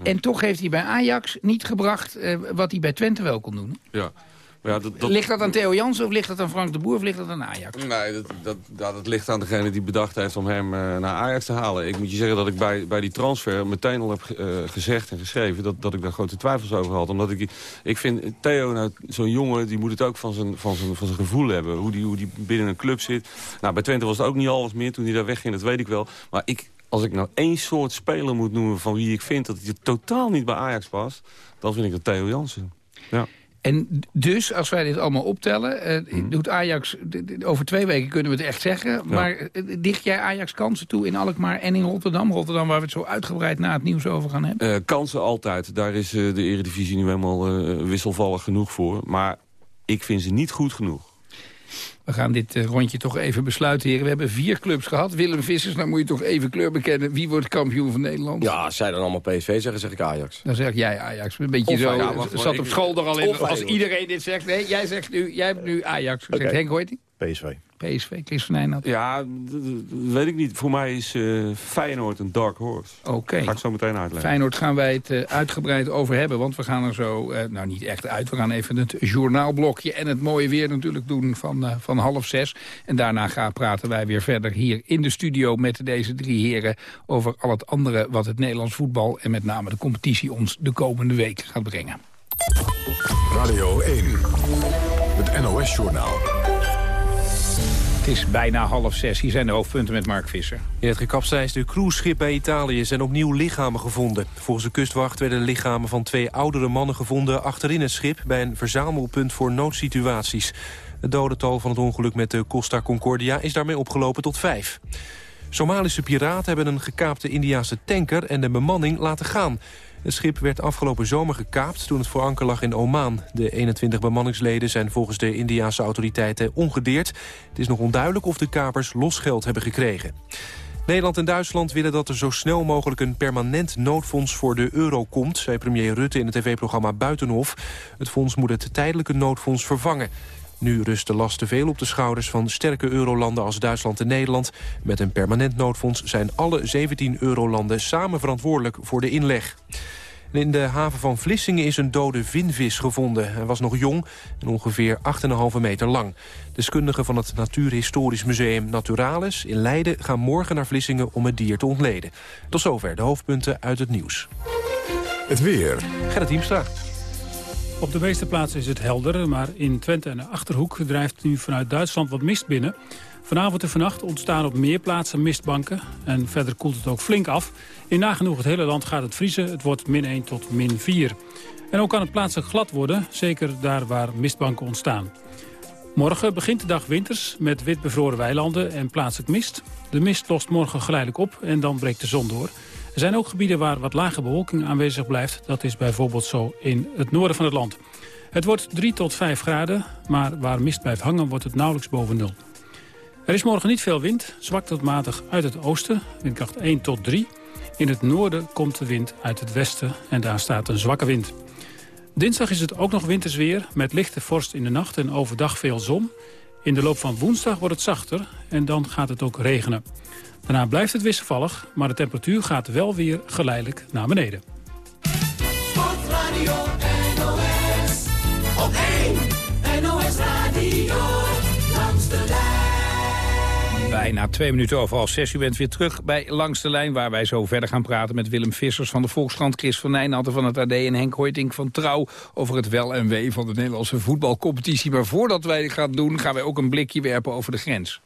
En toch heeft hij bij Ajax niet gebracht uh, wat hij bij Twente wel kon doen. Ja. Ja, dat, dat... Ligt dat aan Theo Jansen of ligt dat aan Frank de Boer of ligt dat aan Ajax? Nee, dat, dat, dat, ligt aan degene die bedacht heeft om hem uh, naar Ajax te halen. Ik moet je zeggen dat ik bij, bij die transfer meteen al heb uh, gezegd en geschreven... Dat, dat ik daar grote twijfels over had. Omdat ik, ik vind Theo, nou, zo'n jongen, die moet het ook van zijn, van zijn, van zijn gevoel hebben. Hoe die, hoe die binnen een club zit. Nou, bij Twente was het ook niet alles meer toen hij daar wegging, dat weet ik wel. Maar ik, als ik nou één soort speler moet noemen van wie ik vind... dat hij totaal niet bij Ajax past, dan vind ik dat Theo Jansen. Ja. En dus, als wij dit allemaal optellen, uh, doet Ajax... over twee weken kunnen we het echt zeggen. Maar uh, dicht jij Ajax kansen toe in Alkmaar en in Rotterdam? Rotterdam, waar we het zo uitgebreid na het nieuws over gaan hebben? Uh, kansen altijd. Daar is de Eredivisie nu helemaal wisselvallig genoeg voor. Maar ik vind ze niet goed genoeg. We gaan dit uh, rondje toch even besluiten, heren. We hebben vier clubs gehad. Willem Vissers, nou moet je toch even kleur bekennen. Wie wordt kampioen van Nederland? Ja, zij dan allemaal PSV zeggen, zeg ik Ajax. Dan zeg jij Ajax. Een beetje of, zo. Ja, zat op school er al in. Als iedereen dit zegt. Nee, jij, zegt nu, jij hebt nu Ajax gezegd. Okay. Henk, hoort PSV. PSV, Chris van Nijnland? Ja, weet ik niet. Voor mij is uh, Feyenoord een dark horse. Oké. Okay. Ga ik zo meteen uitleggen. Feyenoord gaan wij het uh, uitgebreid over hebben. Want we gaan er zo, uh, nou niet echt uit. We gaan even het journaalblokje en het mooie weer natuurlijk doen van, van half zes. En daarna gaan praten wij weer verder hier in de studio met deze drie heren... over al het andere wat het Nederlands voetbal en met name de competitie ons de komende week gaat brengen. Radio 1, het NOS-journaal. Het is bijna half zes. Hier zijn de hoofdpunten met Mark Visser. In het gekapseisde cruiseschip bij Italië zijn opnieuw lichamen gevonden. Volgens de kustwacht werden lichamen van twee oudere mannen gevonden... achterin het schip bij een verzamelpunt voor noodsituaties. Het dodental van het ongeluk met de Costa Concordia is daarmee opgelopen tot vijf. Somalische piraten hebben een gekaapte Indiase tanker en de bemanning laten gaan. Het schip werd afgelopen zomer gekaapt toen het voor anker lag in Oman. De 21 bemanningsleden zijn volgens de Indiase autoriteiten ongedeerd. Het is nog onduidelijk of de kapers losgeld hebben gekregen. Nederland en Duitsland willen dat er zo snel mogelijk een permanent noodfonds voor de euro komt, zei premier Rutte in het tv-programma Buitenhof. Het fonds moet het tijdelijke noodfonds vervangen. Nu rust de last te veel op de schouders van sterke eurolanden als Duitsland en Nederland. Met een permanent noodfonds zijn alle 17 eurolanden samen verantwoordelijk voor de inleg. In de haven van Vlissingen is een dode vinvis gevonden. Hij was nog jong en ongeveer 8,5 meter lang. Deskundigen van het Natuurhistorisch Museum Naturalis in Leiden... gaan morgen naar Vlissingen om het dier te ontleden. Tot zover de hoofdpunten uit het nieuws. Het weer. Gerrit Hiemstra. Op de meeste plaatsen is het helder, maar in Twente en de Achterhoek drijft nu vanuit Duitsland wat mist binnen. Vanavond en vannacht ontstaan op meer plaatsen mistbanken en verder koelt het ook flink af. In nagenoeg het hele land gaat het vriezen, het wordt min 1 tot min 4. En ook kan het plaatselijk glad worden, zeker daar waar mistbanken ontstaan. Morgen begint de dag winters met wit bevroren weilanden en plaatselijk mist. De mist lost morgen geleidelijk op en dan breekt de zon door. Er zijn ook gebieden waar wat lage bewolking aanwezig blijft. Dat is bijvoorbeeld zo in het noorden van het land. Het wordt 3 tot 5 graden, maar waar mist blijft hangen wordt het nauwelijks boven nul. Er is morgen niet veel wind, zwak tot matig uit het oosten, windkracht 1 tot 3. In het noorden komt de wind uit het westen en daar staat een zwakke wind. Dinsdag is het ook nog wintersweer met lichte vorst in de nacht en overdag veel zon. In de loop van woensdag wordt het zachter en dan gaat het ook regenen. Daarna blijft het wisselvallig, maar de temperatuur gaat wel weer geleidelijk naar beneden. Sportradio NOS, op 1 NOS Radio, langs de lijn. Bijna twee minuten over half zes. U bent weer terug bij Langs de Lijn... waar wij zo verder gaan praten met Willem Vissers van de Volkskrant... Chris van Nijnatten van het AD en Henk Hoytink van Trouw... over het wel en wee van de Nederlandse voetbalcompetitie. Maar voordat wij dit gaan doen, gaan wij ook een blikje werpen over de grens.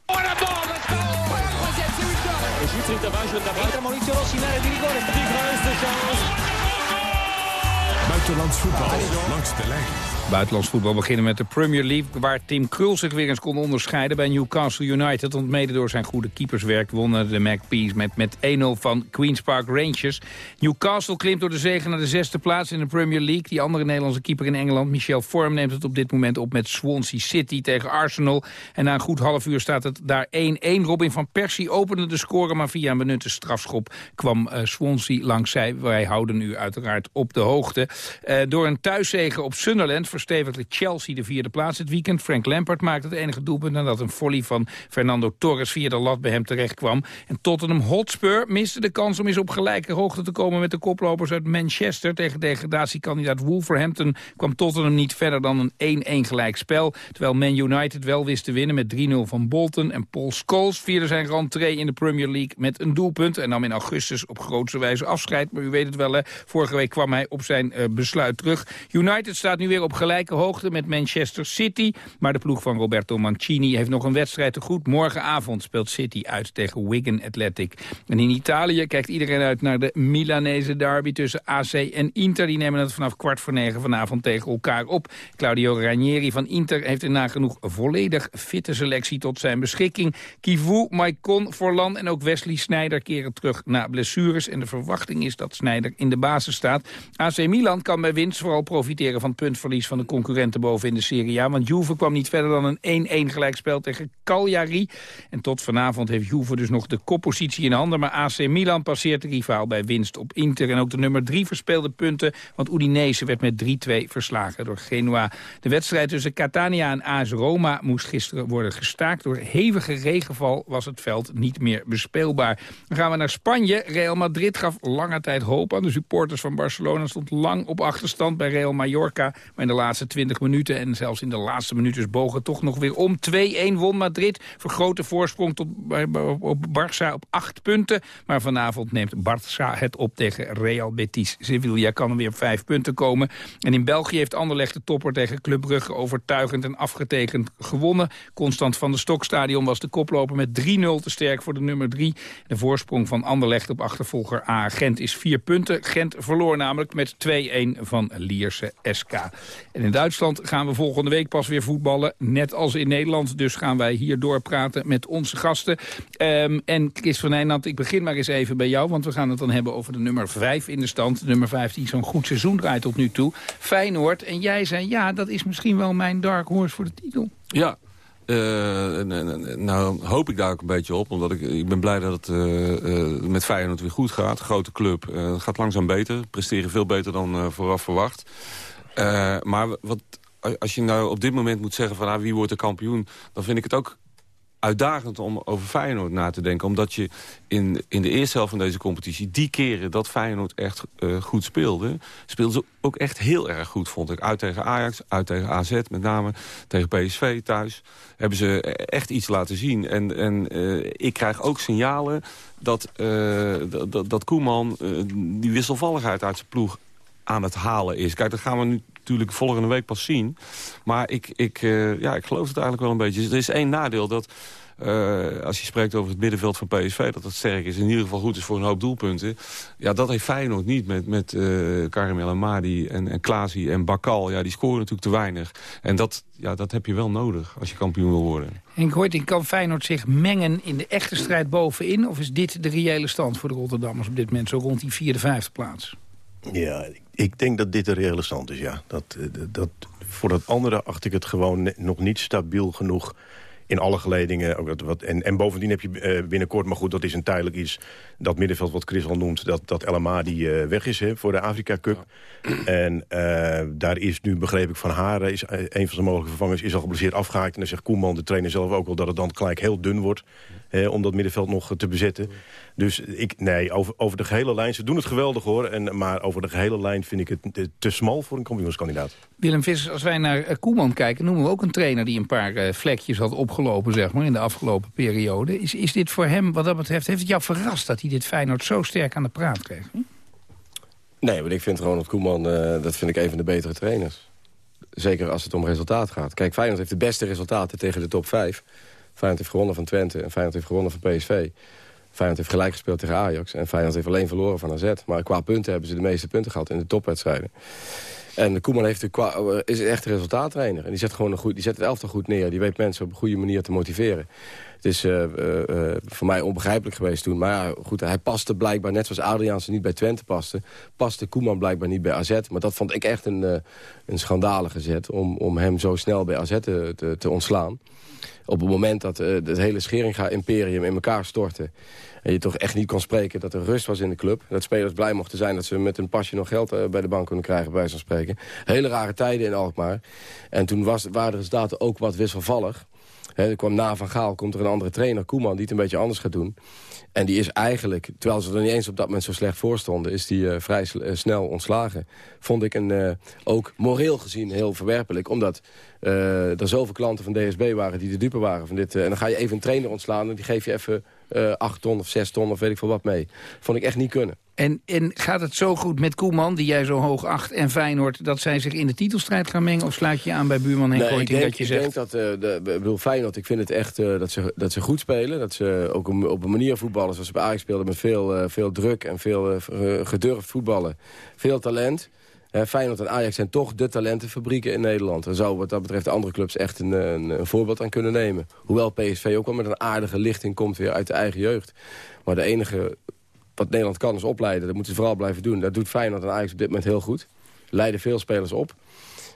Buitenlands voetbal langs de lijn. Buitenlands voetbal beginnen met de Premier League... waar Tim Krul zich weer eens kon onderscheiden bij Newcastle United. Want mede door zijn goede keeperswerk wonnen de Magpies met, met 1-0 van Queen's Park Rangers. Newcastle klimt door de zegen naar de zesde plaats in de Premier League. Die andere Nederlandse keeper in Engeland, Michel Vorm, neemt het op dit moment op met Swansea City tegen Arsenal. En na een goed half uur staat het daar 1-1. Robin van Persie opende de score, maar via een benutte strafschop kwam uh, Swansea langs zij. Wij houden u uiteraard op de hoogte. Uh, door een thuiszegen op Sunderland verstevigde Chelsea de vierde plaats het weekend. Frank Lampard maakte het enige doelpunt nadat een volley van Fernando Torres via de lat bij hem terecht kwam. En Tottenham Hotspur miste de kans om eens op gelijke hoogte te komen met de koplopers uit Manchester. Tegen degradatiekandidaat Wolverhampton kwam Tottenham niet verder dan een 1-1 gelijk spel. Terwijl Man United wel wist te winnen met 3-0 van Bolton. En Paul Scholes vierde zijn rentree in de Premier League met een doelpunt. En nam in augustus op grootste wijze afscheid. Maar u weet het wel, hè. vorige week kwam hij op zijn uh, besluit terug. United staat nu weer op gelijke hoogte met Manchester City. Maar de ploeg van Roberto Mancini heeft nog een wedstrijd te goed. Morgenavond speelt City uit tegen Wigan Athletic. En in Italië kijkt iedereen uit naar de Milanese derby tussen AC en Inter. Die nemen het vanaf kwart voor negen vanavond tegen elkaar op. Claudio Ranieri van Inter heeft er nagenoeg volledig fitte selectie tot zijn beschikking. Kivu, Maicon, Forlan en ook Wesley Sneijder keren terug na blessures. En de verwachting is dat Sneijder in de basis staat. AC Milan kan bij winst vooral profiteren van het puntverlies van de concurrenten boven in de Serie A. Want Juve kwam niet verder dan een 1-1 gelijkspel tegen Cagliari. En tot vanavond heeft Juve dus nog de koppositie in handen. Maar AC Milan passeert de rivaal bij winst op Inter. En ook de nummer 3 verspeelde punten. Want Udinese werd met 3-2 verslagen door Genua. De wedstrijd tussen Catania en AS Roma moest gisteren worden gestaakt. Door hevige regenval was het veld niet meer bespeelbaar. Dan gaan we naar Spanje. Real Madrid gaf lange tijd hoop aan de supporters van Barcelona. Stond lang op achterstand bij Real Mallorca. Maar in de laatste 20 minuten. En zelfs in de laatste minuten bogen het toch nog weer om. 2-1 won Madrid. Vergrote voorsprong tot, op Barça op 8 punten. Maar vanavond neemt Barça het op tegen Real Betis. Sevilla kan er weer op 5 punten komen. En in België heeft Anderlecht de topper tegen Club Brugge overtuigend en afgetekend gewonnen. Constant van de Stokstadion was de koploper met 3-0 te sterk voor de nummer 3. De voorsprong van Anderlecht op achtervolger A. Gent is 4 punten. Gent verloor namelijk met 2-1 van Lierse SK. En in Duitsland gaan we volgende week pas weer voetballen. Net als in Nederland. Dus gaan wij hier doorpraten met onze gasten. Um, en Chris van Nijland, ik begin maar eens even bij jou. Want we gaan het dan hebben over de nummer 5 in de stand. Nummer 5 die zo'n goed seizoen draait tot nu toe. Feyenoord. En jij zei, ja, dat is misschien wel mijn dark horse voor de titel. Ja, uh, nou hoop ik daar ook een beetje op. Omdat ik, ik ben blij dat het uh, uh, met Feyenoord weer goed gaat. Grote club. gaat langzaam beter. Presteren veel beter dan vooraf verwacht. Maar wat, als je nou op dit moment moet zeggen van ah, wie wordt de kampioen... dan vind ik het ook uitdagend om over Feyenoord na te denken. Omdat je in, in de eerste helft van deze competitie... die keren dat Feyenoord echt uh, goed speelde... speelden ze ook echt heel erg goed, vond ik. Uit tegen Ajax, uit tegen AZ met name. Tegen PSV thuis. Hebben ze echt iets laten zien. En, en uh, ik krijg ook signalen dat, dat, dat Koeman... die wisselvalligheid uit zijn ploeg aan het halen is. Kijk, dat gaan we nu natuurlijk volgende week pas zien. Maar ik, ik, uh, ja, ik geloof het eigenlijk wel een beetje. Er is één nadeel dat... Uh, als je spreekt over het middenveld van PSV, dat het sterk is. In ieder geval goed is voor een hoop doelpunten. Ja, dat heeft Feyenoord niet met, met uh, Karim en, en Klaasie en Bakal. Ja, die scoren natuurlijk te weinig. En dat, ja, dat heb je wel nodig als je kampioen wil worden. Henk Hoorting, kan Feyenoord zich mengen in de echte strijd bovenin? Of is dit de reële stand voor de Rotterdammers op dit moment? Zo rond die vierde, vijfde plaats? Ja, ik denk dat dit de reële stand is, ja. Dat, dat, voor dat andere acht ik het gewoon nog niet stabiel genoeg in alle geledingen. Ook dat, wat, en, en bovendien heb je binnenkort, maar goed, dat is een tijdelijk iets... dat middenveld wat Chris al noemt, dat, dat die uh, weg is hè, voor de Afrika Cup. En uh, daar is nu, begreep ik van haar, is, een van zijn mogelijke vervangers is al geblesseerd afgehaakt. En dan zegt Koeman, de trainer zelf ook al, dat het dan gelijk heel dun wordt... om dat middenveld nog te bezetten. Dus ik, nee, over, over de gehele lijn, ze doen het geweldig hoor... En, maar over de gehele lijn vind ik het te, te smal voor een kampioenskandidaat. Willem Vissers, als wij naar Koeman kijken... noemen we ook een trainer die een paar vlekjes had opgelopen zeg maar, in de afgelopen periode. Is, is dit voor hem, wat dat betreft, heeft het jou verrast... dat hij dit Feyenoord zo sterk aan de praat kreeg? Hm? Nee, want ik vind Ronald Koeman, uh, dat vind ik een van de betere trainers. Zeker als het om resultaat gaat. Kijk, Feyenoord heeft de beste resultaten tegen de top 5. Feyenoord heeft gewonnen van Twente en Feyenoord heeft gewonnen van PSV. Feyenoord heeft gelijk gespeeld tegen Ajax. En Feyenoord heeft alleen verloren van AZ. Maar qua punten hebben ze de meeste punten gehad in de topwedstrijden. En Koeman heeft de, is echt een resultaattrainer. En die zet, gewoon een goed, die zet het elftal goed neer. Die weet mensen op een goede manier te motiveren. Het is uh, uh, voor mij onbegrijpelijk geweest toen. Maar ja, goed, hij paste blijkbaar, net zoals Adriaanse niet bij Twente paste... paste Koeman blijkbaar niet bij AZ. Maar dat vond ik echt een, uh, een schandalige zet... Om, om hem zo snel bij AZ te, te ontslaan. Op het moment dat het hele Scheringa-imperium in elkaar stortte... En je toch echt niet kon spreken dat er rust was in de club. Dat spelers blij mochten zijn dat ze met een pasje nog geld uh, bij de bank kunnen krijgen, bij zo'n spreken. Hele rare tijden in Alkmaar. En toen was, waren de resultaten ook wat wisselvallig. Er kwam na Van Gaal, komt er een andere trainer, Koeman, die het een beetje anders gaat doen. En die is eigenlijk, terwijl ze er niet eens op dat moment zo slecht voor stonden... is die uh, vrij uh, snel ontslagen. Vond ik een, uh, ook moreel gezien heel verwerpelijk. Omdat er zoveel klanten van DSB waren die de dupe waren van dit. en dan ga je even een trainer ontslaan en die geef je even uh, 8 ton of 6 ton of weet ik veel wat mee. Vond ik echt niet kunnen. En, en gaat het zo goed met Koeman, die jij zo hoog acht, en Feyenoord... dat zij zich in de titelstrijd gaan mengen? Of sluit je aan bij buurman Henk nee, ik denk, dat je zegt... Ik denk dat, uh, de, bedoel, Feyenoord, ik vind het echt uh, dat, ze, dat ze goed spelen. Dat ze ook op een manier voetballen zoals ze bij Ajax speelden... met veel, veel druk en veel gedurfd voetballen. Veel talent. Uh, Feyenoord en Ajax zijn toch de talentenfabrieken in Nederland. Er zou wat dat betreft de andere clubs echt een, een, een, voorbeeld aan kunnen nemen. Hoewel PSV ook wel met een aardige lichting komt weer uit de eigen jeugd. Maar de enige wat Nederland kan is opleiden. Dat moeten ze vooral blijven doen. Dat doet Feyenoord en Ajax op dit moment heel goed. Leiden veel spelers op.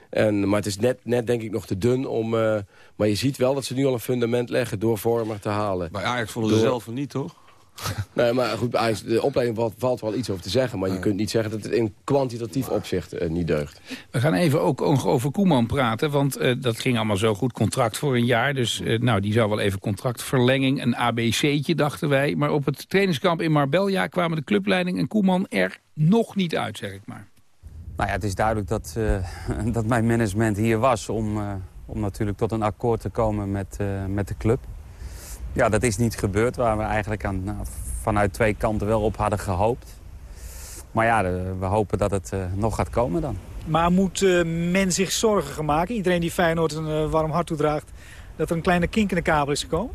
En, maar het is net, net denk ik nog te dun om... Uh, maar je ziet wel dat ze nu al een fundament leggen door vormer te halen. Bij Ajax vonden ze zelf niet, toch? nee, maar goed, de opleiding valt, valt, wel iets over te zeggen. Maar je kunt niet zeggen dat het in kwantitatief opzicht uh, niet deugt. We gaan even ook over Koeman praten. Want uh, dat ging allemaal zo goed. Contract voor een jaar. Dus uh, nou, die zou wel even contractverlenging. Een ABC'tje, dachten wij. Maar op het trainingskamp in Marbella kwamen de clubleiding en Koeman er nog niet uit, zeg ik maar. Nou ja, het is duidelijk dat, uh, dat mijn management hier was... om, uh, om natuurlijk tot een akkoord te komen met, uh, met de club. Ja, dat is niet gebeurd, waar we eigenlijk aan, nou, vanuit twee kanten wel op hadden gehoopt. Maar ja, we hopen dat het nog gaat komen dan. Maar moet men zich zorgen gaan maken, iedereen die Feyenoord een warm hart toedraagt... dat er een kleine kink in de kabel is gekomen?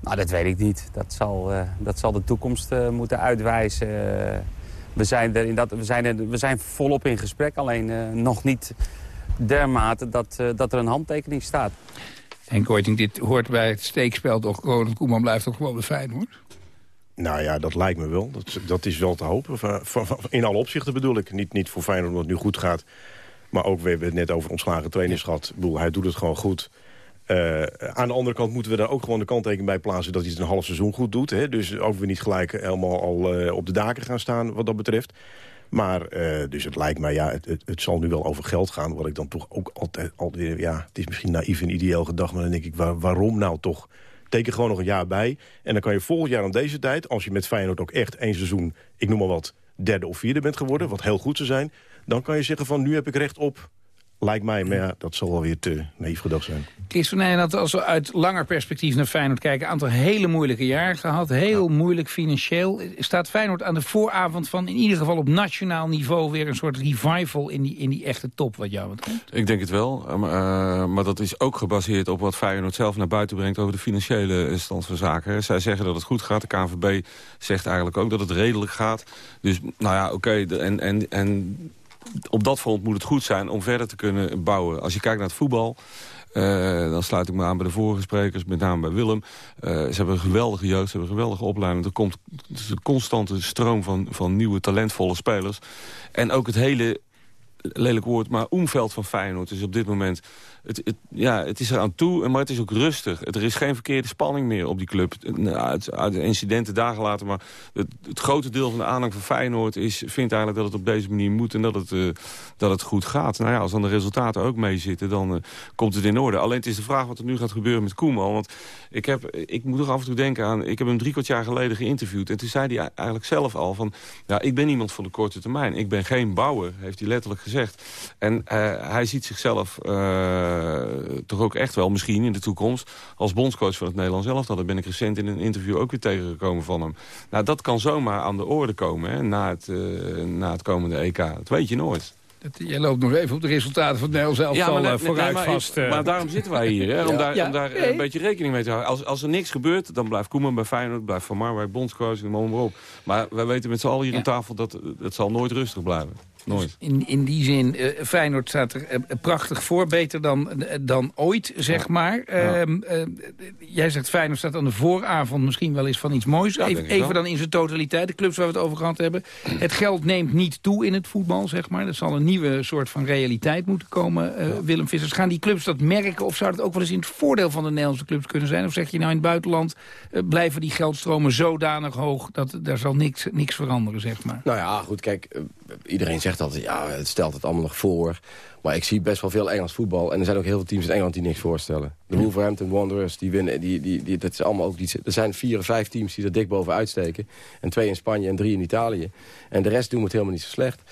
Nou, dat weet ik niet. Dat zal, dat zal de toekomst moeten uitwijzen we zijn, er in dat, we zijn, er, we zijn volop in gesprek, alleen nog niet dermate dat, dat er een handtekening staat. Henk Oiting, dit hoort bij het steekspel toch gewoon... Koeman blijft toch gewoon de Feyenoord? Nou ja, dat lijkt me wel. Dat, dat is wel te hopen. In alle opzichten bedoel ik. Niet, niet voor Feyenoord omdat het nu goed gaat. Maar ook, we hebben het net over ontslagen trainers gehad. Bedoel, hij doet het gewoon goed. Uh, aan de andere kant moeten we daar ook gewoon de kanttekening bij plaatsen... dat hij het een half seizoen goed doet. Hè? Dus ook weer niet gelijk helemaal al uh, op de daken gaan staan wat dat betreft. Maar, uh, dus het lijkt mij, ja, het, het, het, zal nu wel over geld gaan... wat ik dan toch ook altijd, altijd ja, het is misschien naïef en ideeel gedacht... maar dan denk ik, waar, waarom nou toch? Teken gewoon nog een jaar bij. En dan kan je volgend jaar aan deze tijd... als je met Feyenoord ook echt één seizoen, ik noem maar wat... derde of vierde bent geworden, wat heel goed zou zijn... dan kan je zeggen van, nu heb ik recht op Lijkt mij, maar ja, dat zal wel weer te naïef gedacht zijn. Kees van Nijland, als we uit langer perspectief naar Feyenoord kijken... een aantal hele moeilijke jaren gehad, heel moeilijk financieel. Staat Feyenoord aan de vooravond van in ieder geval op nationaal niveau... weer een soort revival in die, in die echte top wat jou betreft? Ik denk het wel, uh, maar dat is ook gebaseerd op wat Feyenoord zelf naar buiten brengt... over de financiële stand van zaken. Zij zeggen dat het goed gaat, de KNVB zegt eigenlijk ook dat het redelijk gaat. Dus nou ja, oké, okay, en, en, en op dat front moet het goed zijn om verder te kunnen bouwen. Als je kijkt naar het voetbal... Uh, dan sluit ik me aan bij de vorige sprekers, met name bij Willem. Uh, ze hebben een geweldige jeugd, ze hebben een geweldige opleiding. Er komt een constante stroom van, van nieuwe, talentvolle spelers. En ook het hele lelijk woord, maar omveld van Feyenoord is op dit moment... Het, ja, het is eraan toe, maar het is ook rustig. Er is geen verkeerde spanning meer op die club. Nou, het, incidenten dagen later, maar het, grote deel van de aandacht van Feyenoord... Is, vindt eigenlijk dat het op deze manier moet en dat het, uh, dat het goed gaat. Nou ja, als dan de resultaten ook meezitten, dan uh, komt het in orde. Alleen het is de vraag wat er nu gaat gebeuren met Koeman. Want ik, heb, ik moet toch af en toe denken aan... Ik heb hem drie kwart jaar geleden geïnterviewd. En toen zei hij eigenlijk zelf al van... Ja, ik ben iemand van de korte termijn. Ik ben geen bouwer, heeft hij letterlijk gezegd. En uh, hij ziet zichzelf toch ook echt wel misschien in de toekomst... als bondscoach van het Nederlands elftal. Dat ben ik recent in een interview ook weer tegengekomen van hem. Nou, dat kan zomaar aan de orde komen hè, na, het, uh, na het komende EK. Dat weet je nooit. Dat, jij loopt nog even op de resultaten van het Nederlands elftal ja, vooruit maar, vast. Maar daarom zitten wij hier, hè, om daar, ja. om daar nee. een beetje rekening mee te houden. Als, als er niks gebeurt, dan blijft Koeman bij Feyenoord... blijft Van Marwijk bondscoach, noem maar op. Maar wij weten met z'n allen hier aan tafel dat het zal nooit rustig blijven. Nooit. Dus in, in die zin, uh, Feyenoord staat er uh, prachtig voor. Beter dan, uh, dan ooit, zeg ja. maar. Ja. jij zegt Feyenoord staat aan de vooravond misschien wel eens van iets moois. Ja, even, even dan in zijn totaliteit, de clubs waar we het over gehad hebben. Het geld neemt niet toe in het voetbal, zeg maar. Er zal een nieuwe soort van realiteit moeten komen, Willem Vissers. Gaan die clubs dat merken of zou het ook wel eens in het voordeel van de Nederlandse clubs kunnen zijn? Of zeg je nou in het buitenland blijven die geldstromen zodanig hoog... dat daar zal niks, niks veranderen, zeg maar? Nou ja, goed, kijk, iedereen zegt dat ja, het stelt het allemaal nog voor. Maar ik zie best wel veel Engels voetbal. En er zijn ook heel veel teams in Engeland die niks voorstellen. De Wolverhampton Wanderers, die winnen. Die, die, die, dat is allemaal ook die, er zijn vier of vijf teams die er dik boven uitsteken. En twee in Spanje en drie in Italië. En de rest doen het helemaal niet zo slecht.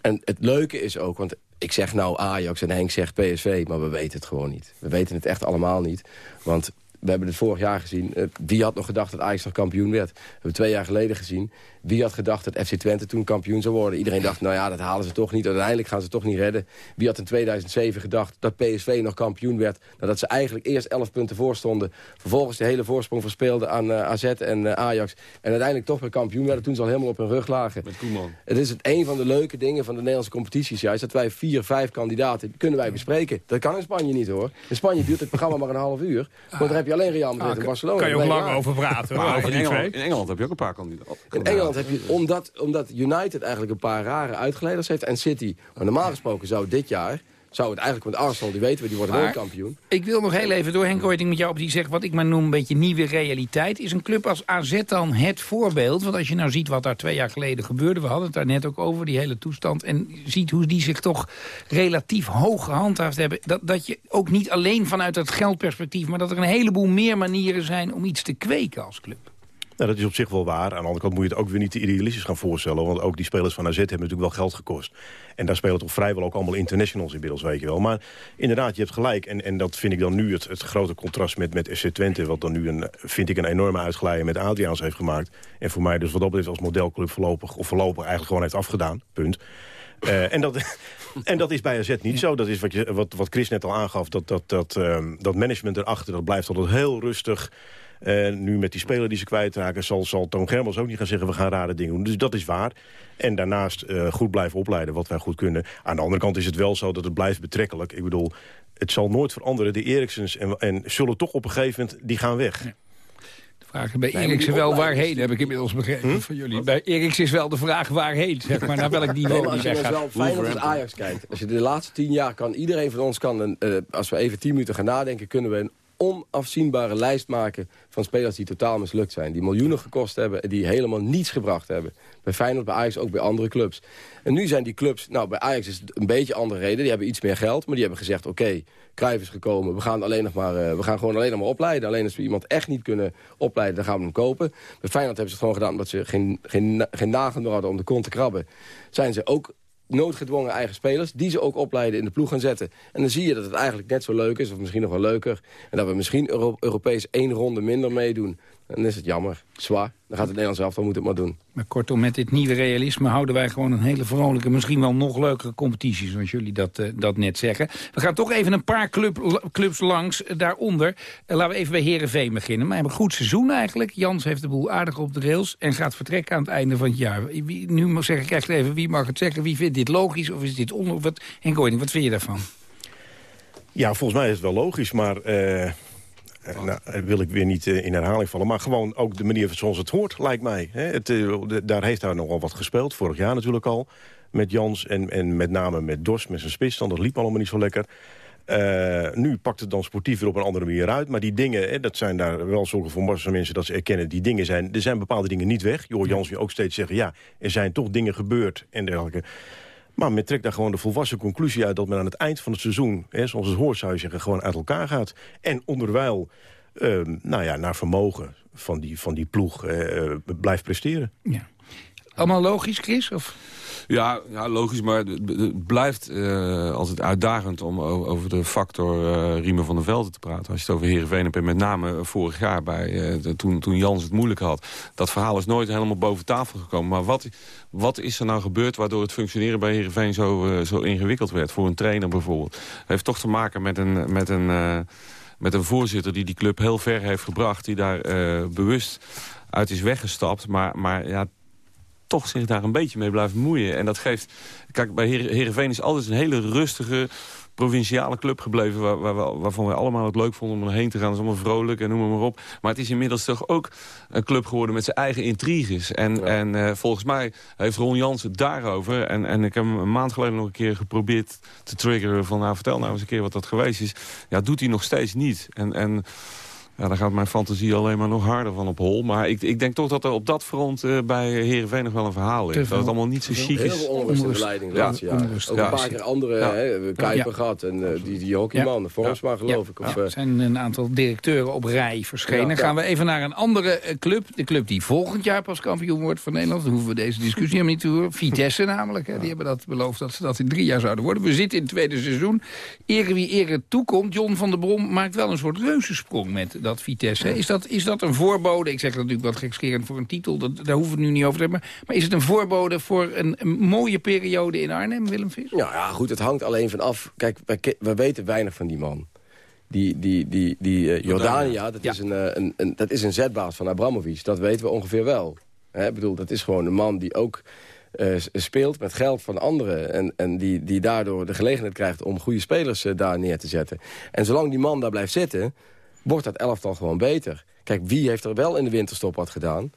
En het leuke is ook, want ik zeg nou Ajax en Henk zegt PSV... maar we weten het gewoon niet. We weten het echt allemaal niet. Want we hebben het vorig jaar gezien. Uh, wie had nog gedacht dat Ajax nog kampioen werd? We hebben twee jaar geleden gezien. Wie had gedacht dat FC Twente toen kampioen zou worden? Iedereen dacht, nou ja, dat halen ze toch niet. Uiteindelijk gaan ze toch niet redden. Wie had in 2007 gedacht dat PSV nog kampioen werd? Nadat ze eigenlijk eerst 11 punten voor stonden. Vervolgens de hele voorsprong verspeelden aan uh, AZ en uh, Ajax. En uiteindelijk toch weer kampioen werden. Toen ze al helemaal op hun rug lagen. Met Koeman. Het is het een van de leuke dingen van de Nederlandse competities. Juist dat wij vier, vijf kandidaten kunnen wij bespreken. Dat kan in Spanje niet hoor. In Spanje duurt het programma maar een half uur. Want dan heb je alleen Real Madrid ah, en Barcelona. Kan je ook lang over praten. Maar over in, Engeland, in Engeland heb je ook een paar kandidaten. In Engeland heb je, omdat omdat United eigenlijk een paar rare uitgeleiders heeft. En City, maar normaal gesproken zou dit jaar... zou het eigenlijk met Arsenal, die weten we, die worden kampioen. Ik wil nog heel even door Henk Oiting met jou op die zegt... wat ik maar noem een beetje nieuwe realiteit. Is een club als AZ dan het voorbeeld? Want als je nou ziet wat daar twee jaar geleden gebeurde... we hadden het daar net ook over, die hele toestand... en ziet hoe die zich toch relatief hoog gehandhaafd hebben... dat, dat je ook niet alleen vanuit het geldperspectief... maar dat er een heleboel meer manieren zijn om iets te kweken als club. Nou, dat is op zich wel waar. Aan de andere kant moet je het ook weer niet te idealistisch gaan voorstellen. Want ook die spelers van AZ hebben natuurlijk wel geld gekost. En daar spelen toch vrijwel ook allemaal internationals inmiddels, weet je wel. Maar inderdaad, je hebt gelijk. En, en dat vind ik dan nu het, het grote contrast met, met SC Twente. Wat dan nu, een, vind ik, een enorme uitglijden met Adriaans heeft gemaakt. En voor mij dus wat dat betreft als modelclub voorlopig... of voorlopig eigenlijk gewoon heeft afgedaan, punt. Uh, en, dat, en dat is bij AZ niet zo. Dat is wat, je, wat, wat Chris net al aangaf. Dat, dat, dat, um, dat management erachter, dat blijft altijd heel rustig... Uh, nu met die speler die ze kwijtraken... zal, zal Toon Germels ook niet gaan zeggen... we gaan rare dingen doen. Dus dat is waar. En daarnaast uh, goed blijven opleiden wat wij goed kunnen. Aan de andere kant is het wel zo dat het blijft betrekkelijk. Ik bedoel, het zal nooit veranderen. De Eriksens en, en zullen toch op een gegeven moment... die gaan weg. Ja. De vraag bij nee, Eriksen wel waarheen, heb ik inmiddels begrepen hm? van jullie. Bij Eriksen is wel de vraag waarheen, zeg maar, naar welk niveau nee, als je wel fijn als Ajax kijkt. Als je de laatste tien jaar kan, iedereen van ons kan... Een, uh, als we even tien minuten gaan nadenken, kunnen we een onafzienbare lijst maken van spelers die totaal mislukt zijn. Die miljoenen gekost hebben en die helemaal niets gebracht hebben. Bij Feyenoord, bij Ajax, ook bij andere clubs. En nu zijn die clubs, nou bij Ajax is het een beetje andere reden. Die hebben iets meer geld, maar die hebben gezegd... oké, okay, is gekomen, we gaan, alleen nog maar, uh, we gaan gewoon alleen nog maar opleiden. Alleen als we iemand echt niet kunnen opleiden, dan gaan we hem kopen. Bij Feyenoord hebben ze het gewoon gedaan omdat ze geen, geen, geen nagel meer hadden om de kont te krabben. Zijn ze ook noodgedwongen eigen spelers... die ze ook opleiden in de ploeg gaan zetten. En dan zie je dat het eigenlijk net zo leuk is, of misschien nog wel leuker... en dat we misschien Euro Europees één ronde minder meedoen. Dan is het jammer, zwaar. Dan gaat het Nederlands elftal moet het maar doen. Maar kortom, met dit nieuwe realisme houden wij gewoon een hele vrolijke... misschien wel nog leukere competitie, zoals jullie dat, uh, dat net zeggen. We gaan toch even een paar club, clubs langs uh, daaronder. Uh, laten we even bij Herenveen beginnen. Maar hebben een goed seizoen eigenlijk. Jans heeft de boel aardig op de rails... en gaat vertrekken aan het einde van het jaar. Wie, nu mag zeg ik echt even, wie mag het zeggen? Wie vindt dit logisch of is dit onder... Wat, Henk Ooyning, wat vind je daarvan? Ja, volgens mij is het wel logisch, maar... Uh, nou, wil ik weer niet uh, in herhaling vallen. Maar gewoon ook de manier zoals het hoort, lijkt mij. Hè? Het, daar heeft hij nogal wat gespeeld. Vorig jaar natuurlijk al. Met Jans en, en met name met Dos, met zijn spits. Dat liep allemaal niet zo lekker. nu pakt het dan sportief weer op een andere manier uit. Maar die dingen, hè, dat zijn daar wel zulke volwassen mensen dat ze erkennen. Die dingen zijn, er zijn bepaalde dingen niet weg. Je hoort Jans weer ook steeds zeggen, ja, er zijn toch dingen gebeurd en dergelijke. Maar men trekt daar gewoon de volwassen conclusie uit... dat men aan het eind van het seizoen, hè, zoals het hoort zou je zeggen... gewoon uit elkaar gaat. En onderwijl, uh, nou ja, naar vermogen van die, van die ploeg uh, blijft presteren. Ja. Allemaal logisch, Chris? Of? Ja, ja, logisch, maar het blijft uh, altijd uitdagend om over de factor uh, Riemen van der Velde te praten. Als je het over Heerenveen hebt en met name vorig jaar, bij, toen, toen Jans het moeilijk had. Dat verhaal is nooit helemaal boven tafel gekomen. Maar wat, wat is er nou gebeurd waardoor het functioneren bij Heerenveen zo, zo ingewikkeld werd? Voor een trainer bijvoorbeeld. Het heeft toch te maken met een... Met een met een voorzitter die die club heel ver heeft gebracht... die daar bewust uit is weggestapt. Maar, maar ja, toch zich daar een beetje mee blijven moeien. En dat geeft... Kijk, bij Heerenveen is altijd een hele rustige provinciale club gebleven... Waar, waar, waarvan wij allemaal het leuk vonden om erheen te gaan. Dat is allemaal vrolijk en noem maar, op. Maar het is inmiddels toch ook een club geworden met zijn eigen intriges. En, ja. en uh, volgens mij heeft Ron Jansen daarover... En, en ik heb hem een maand geleden nog een keer geprobeerd te triggeren... van nou, vertel nou eens een keer wat dat geweest is. Ja, doet hij nog steeds niet. En... en ja, daar gaat mijn fantasie alleen maar nog harder van op hol. Maar ik, ik denk toch dat er op dat front uh, bij Heerenveen nog wel een verhaal is. Dat het allemaal niet zo chic is. Heel veel onrust in de leiding de laatste ja. Ook een paar keer andere, ja. hè, Kuiper gehad. En uh, die, die hockeyman, de Vormsma geloof ik. Of, er zijn een aantal directeuren op rij verschenen. Dan gaan we even naar een andere club. De club die volgend jaar pas kampioen wordt van Nederland. Dan hoeven we deze discussie helemaal niet te horen. Vitesse namelijk. Hè. Die hebben dat beloofd dat ze dat in drie jaar zouden worden. We zitten in het tweede seizoen. Ere wie ere toekomt. John van der Brom maakt wel een soort reuzensprong met dat Vitesse. Is dat, is dat een voorbode? Ik zeg dat natuurlijk wat gekscherend voor een titel. Dat, daar hoeven we het nu niet over te hebben. Maar is het een voorbode voor een, een mooie periode in Arnhem, Willem Vis? Ja, ja, goed. Het hangt alleen van af. Kijk, we weten weinig van die man. Die, die, die, die uh, Jordania, dat, ja. is een, uh, een, een, dat is een zetbaas van Abramovic. Dat weten we ongeveer wel. Ik bedoel, dat is gewoon een man die ook... Uh, speelt met geld van anderen... en, en die, die daardoor de gelegenheid krijgt om goede spelers uh, daar neer te zetten. En zolang die man daar blijft zitten wordt dat elftal gewoon beter. Kijk, wie heeft er wel in de winterstop wat gedaan?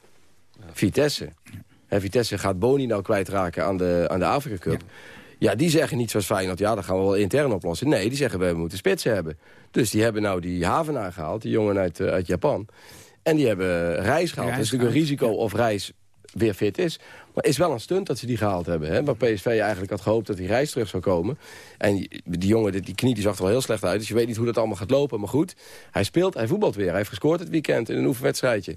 Vitesse. En Vitesse gaat Boni nou kwijtraken aan de, aan de Afrika Cup. Ja. ja. die zeggen niet zoals Feyenoord, ja, dat gaan we wel intern oplossen. Nee, die zeggen, we moeten spitsen hebben. Dus die hebben nou die Havenaar gehaald, die jongen uit, uh, uit Japan. En die hebben Reis gehaald. Het is natuurlijk een risico of Reis weer fit is. Maar is wel een stunt dat ze die gehaald hebben. Hè? Waar PSV eigenlijk had gehoopt dat die reis terug zou komen. En die jongen, die knie die zag er wel heel slecht uit. Dus je weet niet hoe dat allemaal gaat lopen. Maar goed, hij speelt, hij voetbalt weer. Hij heeft gescoord het weekend in een oefenwedstrijdje.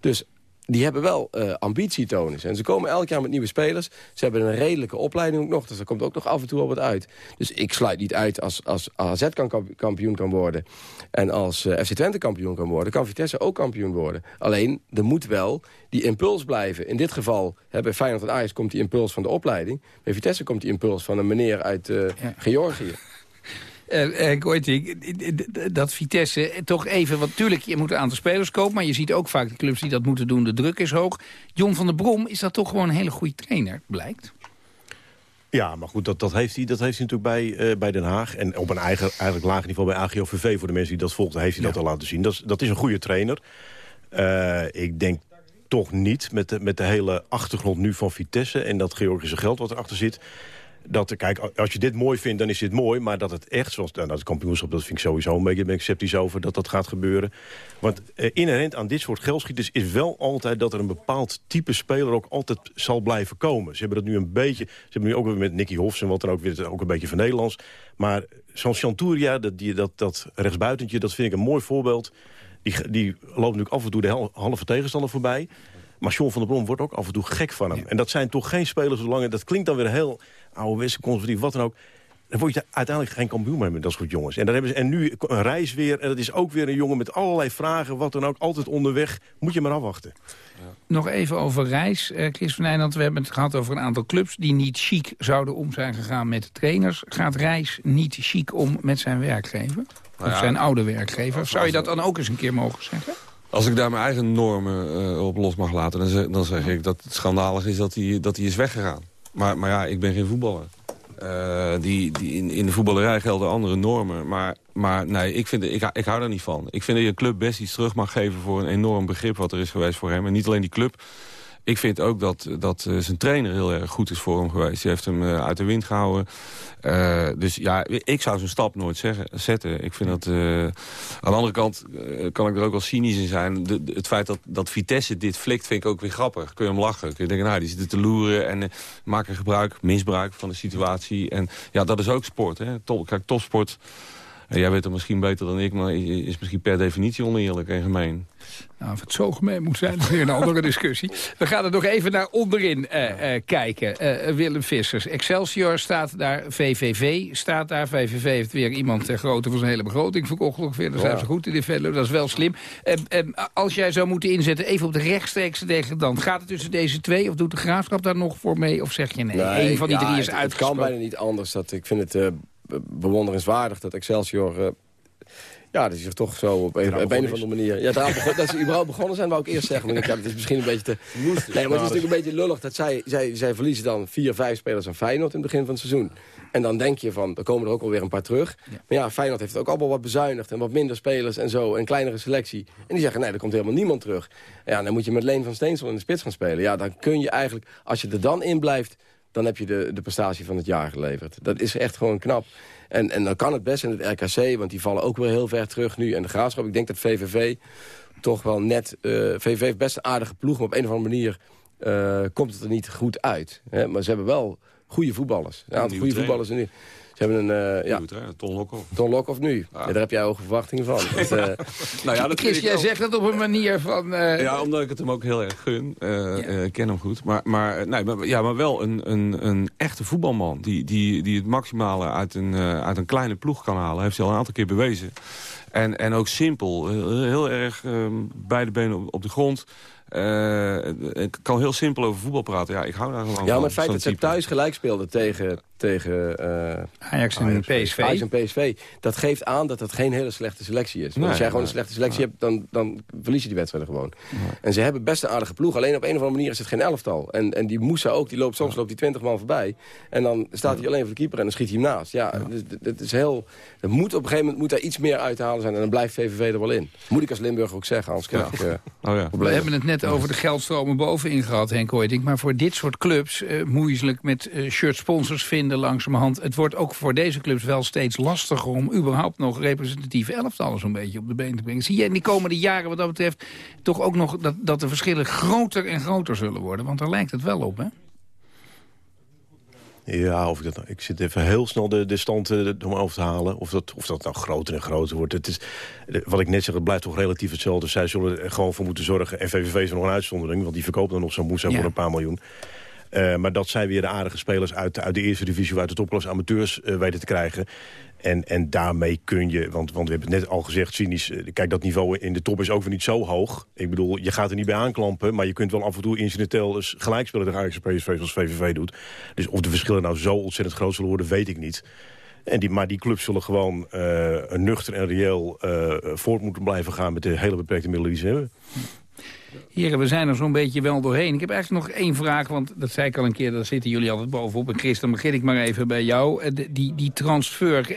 Dus die hebben wel uh, ambitietonus. En ze komen elk jaar met nieuwe spelers. Ze hebben een redelijke opleiding ook nog. Dus er komt ook nog af en toe wel wat uit. Dus ik sluit niet uit als, als AZ kan kampioen kan worden... en als uh, FC Twente kampioen kan worden... kan Vitesse ook kampioen worden. Alleen, er moet wel die impuls blijven. In dit geval, hè, bij Feyenoord en Ajax komt die impuls van de opleiding. Bij Vitesse komt die impuls van een meneer uit uh, ja. Georgië. Uh, dat Vitesse toch even... Want tuurlijk, je moet een aantal spelers kopen... maar je ziet ook vaak de clubs die dat moeten doen. De druk is hoog. John van der Brom, is dat toch gewoon een hele goede trainer, blijkt? Ja, maar goed, dat, dat, heeft, hij, dat heeft hij natuurlijk bij, uh, bij Den Haag. En op een eigen, eigenlijk lager niveau bij AGOVV... voor de mensen die dat volgen, heeft hij ja. dat al laten zien. Dat is, dat is een goede trainer. ik denk toch niet, met de, met de hele achtergrond nu van Vitesse... en dat Georgische geld wat erachter zit dat, kijk, als je dit mooi vindt, dan is dit mooi. Maar dat het echt, zoals nou, dat kampioenschap, dat vind ik sowieso een beetje ben ik sceptisch over dat dat gaat gebeuren. Want eh, inherent aan dit soort geldschieters is wel altijd dat er een bepaald type speler ook altijd zal blijven komen. Ze hebben dat nu een beetje, ze hebben nu ook weer met Nicky Hofs en wat dan ook weer, ook een beetje van Nederlands. Maar zo'n Chanturia, dat, die, dat, dat rechtsbuitentje, dat vind ik een mooi voorbeeld. Die, die loopt natuurlijk af en toe de halve tegenstander voorbij. Maar John van der Brom wordt ook af en toe gek van hem. En dat zijn toch geen spelers zolang... Dat klinkt dan weer heel ouderwetse, conservatief, wat dan ook. Dan word je uiteindelijk geen kampioen mee met dat soort jongens. En, dan hebben ze, en nu een reis weer. En dat is ook weer een jongen met allerlei vragen. Wat dan ook, altijd onderweg. Moet je maar afwachten. Ja. Nog even over reis, uh, Chris van Nijland. We hebben het gehad over een aantal clubs... die niet chic zouden om zijn gegaan met de trainers. Gaat reis niet chic om met zijn werkgever? Nou ja, of zijn oude werkgever? Zou je dat dan ook eens een keer mogen zeggen? Als ik daar mijn eigen normen uh, op los mag laten... dan zeg, dan zeg ik dat het schandalig is dat hij, dat hij is weggegaan. Maar, maar ja, ik ben geen voetballer. Uh, die, die in, in de voetballerij gelden andere normen. Maar, maar nee, ik, vind, ik, ik hou daar niet van. Ik vind dat je club best iets terug mag geven... voor een enorm begrip wat er is geweest voor hem. En niet alleen die club... Ik vind ook dat, dat uh, zijn trainer heel erg goed is voor hem geweest. Die heeft hem uh, uit de wind gehouden. Uh, dus ja, ik zou zo'n stap nooit zeggen, zetten. Ik vind dat... aan de andere kant kan ik er ook wel cynisch in zijn. Het feit dat, dat Vitesse dit flikt, vind ik ook weer grappig. Kun je hem lachen. Kun je denken, nou, die zitten te loeren... en maken gebruik, misbruik van de situatie. En ja, dat is ook sport. Hè? Top, kijk, topsport... Jij weet het misschien beter dan ik, maar is misschien per definitie oneerlijk en gemeen. Nou, of het zo gemeen moet zijn, is weer een andere discussie. We gaan er nog even naar onderin uh, uh, kijken. Uh, Willem Vissers, Excelsior staat daar, VVV staat daar. VVV heeft weer iemand ter grootte van zijn hele begroting verkocht ongeveer. Daar zijn ze goed in de Venlo, dat is wel slim. als jij zou moeten inzetten, even op de rechtstreekse tegen dan. Gaat het tussen deze twee of doet de Graafschap daar nog voor mee? Of zeg je nee, nee een van die ja, drie is uit. Het kan bijna niet anders. Dat, ik vind het bewonderenswaardig dat Excelsior... Uh, ja, dat is toch zo op een, op een of andere manier... Ja, begon, dat ze überhaupt begonnen zijn, wou ik eerst zeggen. Ik, ja, het is misschien een beetje te... Nee, maar het is natuurlijk een beetje lullig. Dat zij, zij, zij verliezen dan vier, vijf spelers aan Feyenoord in het begin van het seizoen. En dan denk je van, er komen er ook alweer een paar terug. Maar ja, Feyenoord heeft ook allemaal wat bezuinigd. En wat minder spelers en zo. Een kleinere selectie. En die zeggen, nee, er komt helemaal niemand terug. Ja, dan moet je met Leen van Steensel in de spits gaan spelen. Ja, dan kun je eigenlijk, als je er dan in blijft dan heb je de, de prestatie van het jaar geleverd. Dat is echt gewoon knap. En, en dan kan het best in het RKC, want die vallen ook weer heel ver terug nu. En de Graafschap, ik denk dat VVV toch wel net... Uh, eh, VVV heeft best een aardige ploeg, maar op een of andere manier... Uh, komt het er niet goed uit. Hè? Maar ze hebben wel goede voetballers. Een aantal goede voetballers. Ze hebben een... Uh, ja, Ton Lokhoff. Ton Lokhoff nu. Ja. daar heb jij hoge verwachtingen van. dat, uh, nou ja, dat Chris, jij zegt het op een manier van... Uh... Ja, omdat ik het hem ook heel erg gun. Ik ken hem goed. Maar, maar, nee, maar, ja, maar wel een, een, een echte voetbalman. Die, die, die het maximale uit een, uit een kleine ploeg kan halen. Heeft hij al een aantal keer bewezen. En, en ook simpel. Heel erg um, beide benen op de grond. Uh, ik kan heel simpel over voetbal praten. Ja, ik hou daar gewoon van. Ja, maar het feit dat ze thuis gelijk speelden tegen, tegen uh, Ajax en PSV. Ajax en PSV. Dat geeft aan dat het geen hele slechte selectie is. Nee, als jij gewoon een slechte selectie hebt, dan, dan verlies je die wedstrijden gewoon. En ze hebben best een aardige ploeg. Alleen op een of andere manier is het geen elftal. En, en die Moussa ook, die loopt, soms loopt die 20 man voorbij. En dan staat hij alleen voor de keeper en dan schiet hij hem naast. Ja, dat is heel... Er moet op een gegeven moment moet daar iets meer uit te halen zijn. En dan blijft VVV er wel in. Moet ik als Limburg ook zeggen, anders krijg ik uh, oh ja. We hebben het net over de geldstromen bovenin gehad, Henk Hoijtink. Maar voor dit soort clubs, uh, moeilijk met uh, shirt sponsors vinden langzamerhand. Het wordt ook voor deze clubs wel steeds lastiger om überhaupt nog representatieve elftallen zo'n beetje op de been te brengen. Zie je in die komende jaren wat dat betreft toch ook nog dat, dat de verschillen groter en groter zullen worden? Want daar lijkt het wel op, hè? Ja, of ik, dat, nou- ik zit even heel snel de, de stand door mijn hoofd te halen. Of dat, of dat nou groter en groter wordt. Het is, eh, wat ik net zeg, het blijft toch relatief hetzelfde. Zij zullen er gewoon voor moeten zorgen. En VVV is nog een uitzondering, want die verkopen dan nog zo'n moes Ja. voor een paar miljoen. Eh, maar dat zij weer de aardige spelers uit, uit de eerste divisie... uit de topklasse amateurs eh, weten te krijgen. En, en daarmee kun je, want, want we hebben het net al gezegd, cynisch... eh, kijk, dat niveau in de top is ook weer niet zo hoog. Ik bedoel, je gaat er niet bij aanklampen... maar je kunt wel af en toe incidenteel eens gelijk spelen... tegen Ajax PSV zoals VVV doet. Dus of de verschillen nou zo ontzettend groot zullen worden, weet ik niet. En die, maar die clubs zullen gewoon nuchter en reëel voort moeten blijven gaan... met de hele beperkte middelen die ze hebben. Heren, we zijn er zo'n beetje wel doorheen. Ik heb eigenlijk nog één vraag, want dat zei ik al een keer... daar zitten jullie altijd bovenop. En Chris, dan begin ik maar even bij jou. Eh, Die, die transfer,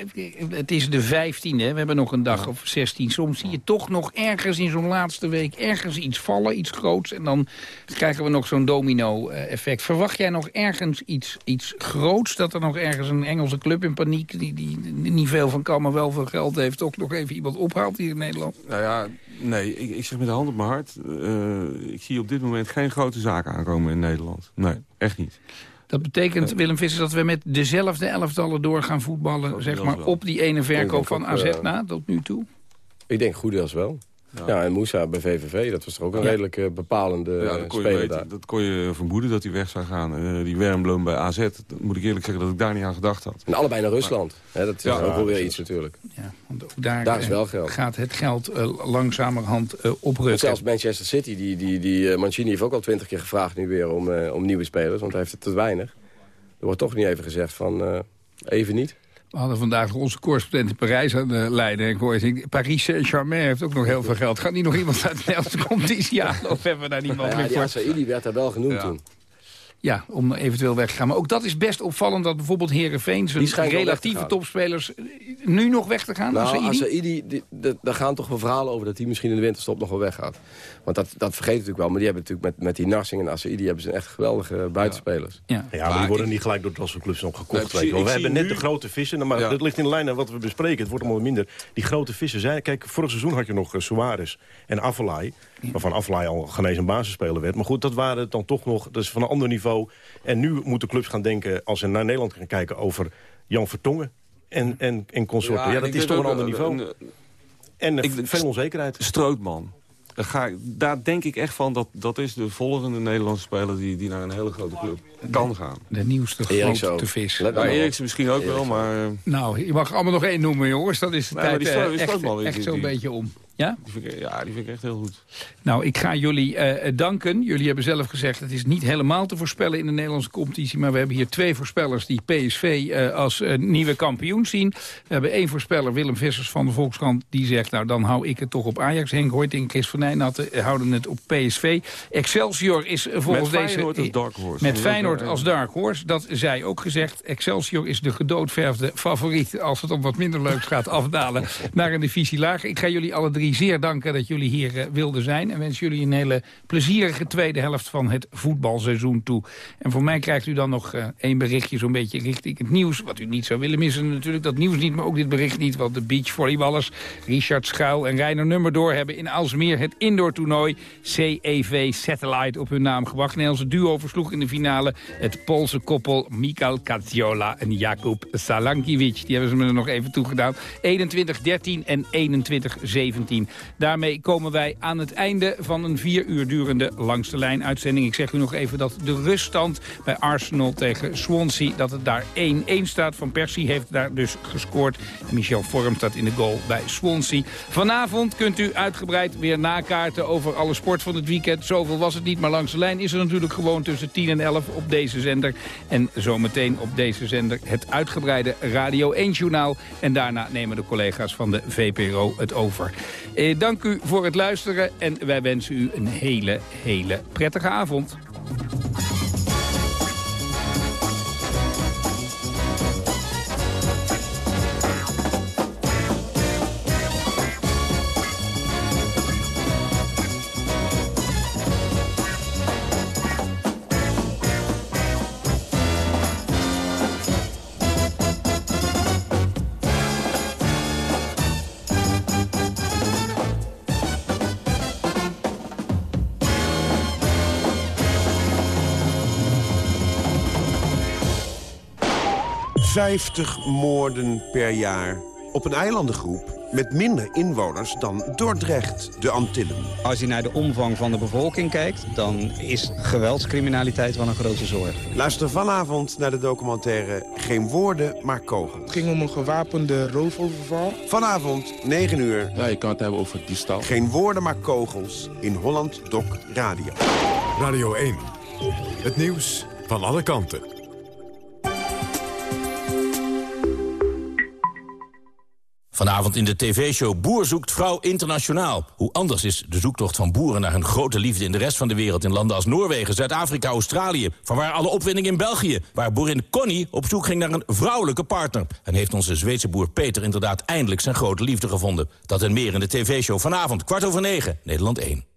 het is de vijftiende, we hebben nog een dag of 16. Soms zie je toch nog ergens in zo'n laatste week... ergens iets vallen, iets groots. En dan krijgen we nog zo'n domino-effect. Verwacht jij nog ergens iets, iets groots? Dat er nog ergens een Engelse club in paniek... die, die niet veel van kan, maar wel veel geld heeft... ook nog even iemand ophaalt hier in Nederland? Nou ja, nee, ik, ik zeg met de hand op mijn hart. eh, ik zie op dit moment geen grote zaken aankomen in Nederland. Nee, echt niet. Dat betekent, Willem Vissers, dat we met dezelfde elftallen door gaan voetballen... zeg maar, wel. op die ene verkoop van AZ eh, na, tot nu toe? Ik denk goed deels wel. Ja, en Moussa bij VVV, dat was toch ook een Ja. redelijk bepalende Ja, dat kon, je speler weten, daar. dat kon je vermoeden dat hij weg zou gaan. Eh, die Wermbloem bij AZ, dat moet ik eerlijk zeggen dat ik daar niet aan gedacht had. En allebei naar Rusland. Hè, dat is Ja, ook wel weer iets natuurlijk. Daar, Daar is eh, wel geld. gaat het geld eh, langzamerhand Want oprukken. zelfs Manchester City, die, die, die Mancini heeft ook al twintig keer gevraagd nu weer om, eh, om nieuwe spelers. Want hij heeft het te weinig. Er wordt toch niet even gezegd van, eh, even niet. We hadden vandaag onze correspondent in Parijs aan de lijn. En ik hoorde, Paris Saint-Germain heeft ook nog heel veel geld. Gaat niet nog iemand uit de Nederlandse competitie halen? Of hebben we daar niemand ja, meer die voor? Asaidi werd daar wel genoemd toen. Ja, om eventueel weg te gaan. Maar ook dat is best opvallend dat bijvoorbeeld Herenveen zijn Die relatieve topspelers nu nog weg te gaan. Nou, Asaidi? Die- daar gaan toch wel verhalen over dat hij misschien in de winterstop nog wel weggaat. Want dat, dat vergeet je natuurlijk wel. Maar die hebben natuurlijk met, met die Narsing en Asaidi hebben ze echt geweldige buitenspelers. Ja, Ja, maar die worden niet gelijk door transferclubs nog gekocht. Nee. We hebben net nu- de grote vissen, maar Ja. dat ligt in de lijn aan wat we bespreken. Het wordt allemaal minder. Die grote vissen zijn... Kijk, vorig seizoen had je nog eh, Suarez en Afellay. Waarvan Afellay al genees een basisspeler werd. Maar goed, dat waren het dan toch nog... Dat is van een ander niveau. En nu moeten clubs gaan denken, als ze naar Nederland gaan kijken... over Jan Vertongen en, en, en consorten. Ja, dat is toch een ander eh, niveau. een, en eh, ik- veel onzekerheid. Strootman. Daar, ga, daar denk ik echt van, dat, dat is de volgende Nederlandse speler... die, die naar een hele grote club kan gaan. De nieuwste Eriksen grote vis. Nou, Eriksen misschien ook wel, maar... eh, Nou, je mag allemaal nog één noemen, jongens. Dat is de Nee, tijd die eh, die echt, echt zo'n beetje om. Ja? Die vind ik, ja, die vind ik echt heel goed. Nou, ik ga jullie eh, danken. Jullie hebben zelf gezegd, het is niet helemaal te voorspellen in de Nederlandse competitie. Maar we hebben hier twee voorspellers die PSV eh, als eh, nieuwe kampioen zien. We hebben één voorspeller, Willem Vissers van de Volkskrant. Die zegt, nou dan hou ik het toch op Ajax. Henk Hoyting en Chris van Nijnatten eh, houden het op PSV. Excelsior is eh, volgens Met deze... Feyenoord als dark horse. Met Feyenoord als dark horse. Dat zij ook gezegd. Excelsior is de gedoodverfde favoriet. Als het om wat minder leuks gaat afdalen naar een divisie lager. Ik ga jullie alle drie zeer danken dat jullie hier eh, wilden zijn. En wens jullie een hele plezierige tweede helft van het voetbalseizoen toe. En voor mij krijgt u dan nog eh, één berichtje zo'n beetje richting het nieuws. Wat u niet zou willen missen natuurlijk. Dat nieuws niet, maar ook dit bericht niet. Want de beachvolleyballers Richard Schuil en Reiner Nummerdoor... hebben in Alsmeer het indoor-toernooi CEV Satellite op hun naam gebracht. Nederlandse duo versloeg in de finale het Poolse koppel Mikal Katziola en Jakub Salankiewicz. Die hebben ze me er nog even toegedaan. 21-13 en 21-17. Daarmee komen wij aan het einde van een vier uur durende langste lijn uitzending. Ik zeg u nog even dat de ruststand bij Arsenal tegen Swansea... dat het daar 1-1 staat. Van Persie heeft daar dus gescoord. Michel Vorm staat in de goal bij Swansea. Vanavond kunt u uitgebreid weer nakaarten over alle sport van het weekend. Zoveel was het niet, maar langs de lijn is er natuurlijk gewoon tussen 10 en 11 op deze zender. En zometeen op deze zender het uitgebreide Radio 1-journaal. En daarna nemen de collega's van de VPRO het over. Eh, dank u voor het luisteren en wij wensen u een hele, hele prettige avond. 50 moorden per jaar op een eilandengroep met minder inwoners dan Dordrecht, de Antillen. Als je naar de omvang van de bevolking kijkt... dan is geweldscriminaliteit wel een grote zorg. Luister vanavond naar de documentaire Geen woorden, maar kogels. Het ging om een gewapende roofoverval. Vanavond, 9 uur. Ja, je kan het hebben over diefstal. Geen woorden, maar kogels in Holland Doc Radio. Radio 1. Het nieuws van alle kanten. Vanavond in de tv-show Boer zoekt vrouw internationaal. Hoe anders is de zoektocht van boeren naar hun grote liefde... in de rest van de wereld in landen als Noorwegen, Zuid-Afrika, Australië... vanwaar alle opwinding in België... waar boerin Connie op zoek ging naar een vrouwelijke partner. En heeft onze Zweedse boer Peter inderdaad eindelijk zijn grote liefde gevonden. Dat en meer in de tv-show vanavond, kwart over negen, Nederland 1.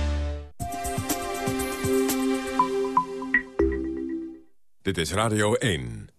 Dit is Radio 1.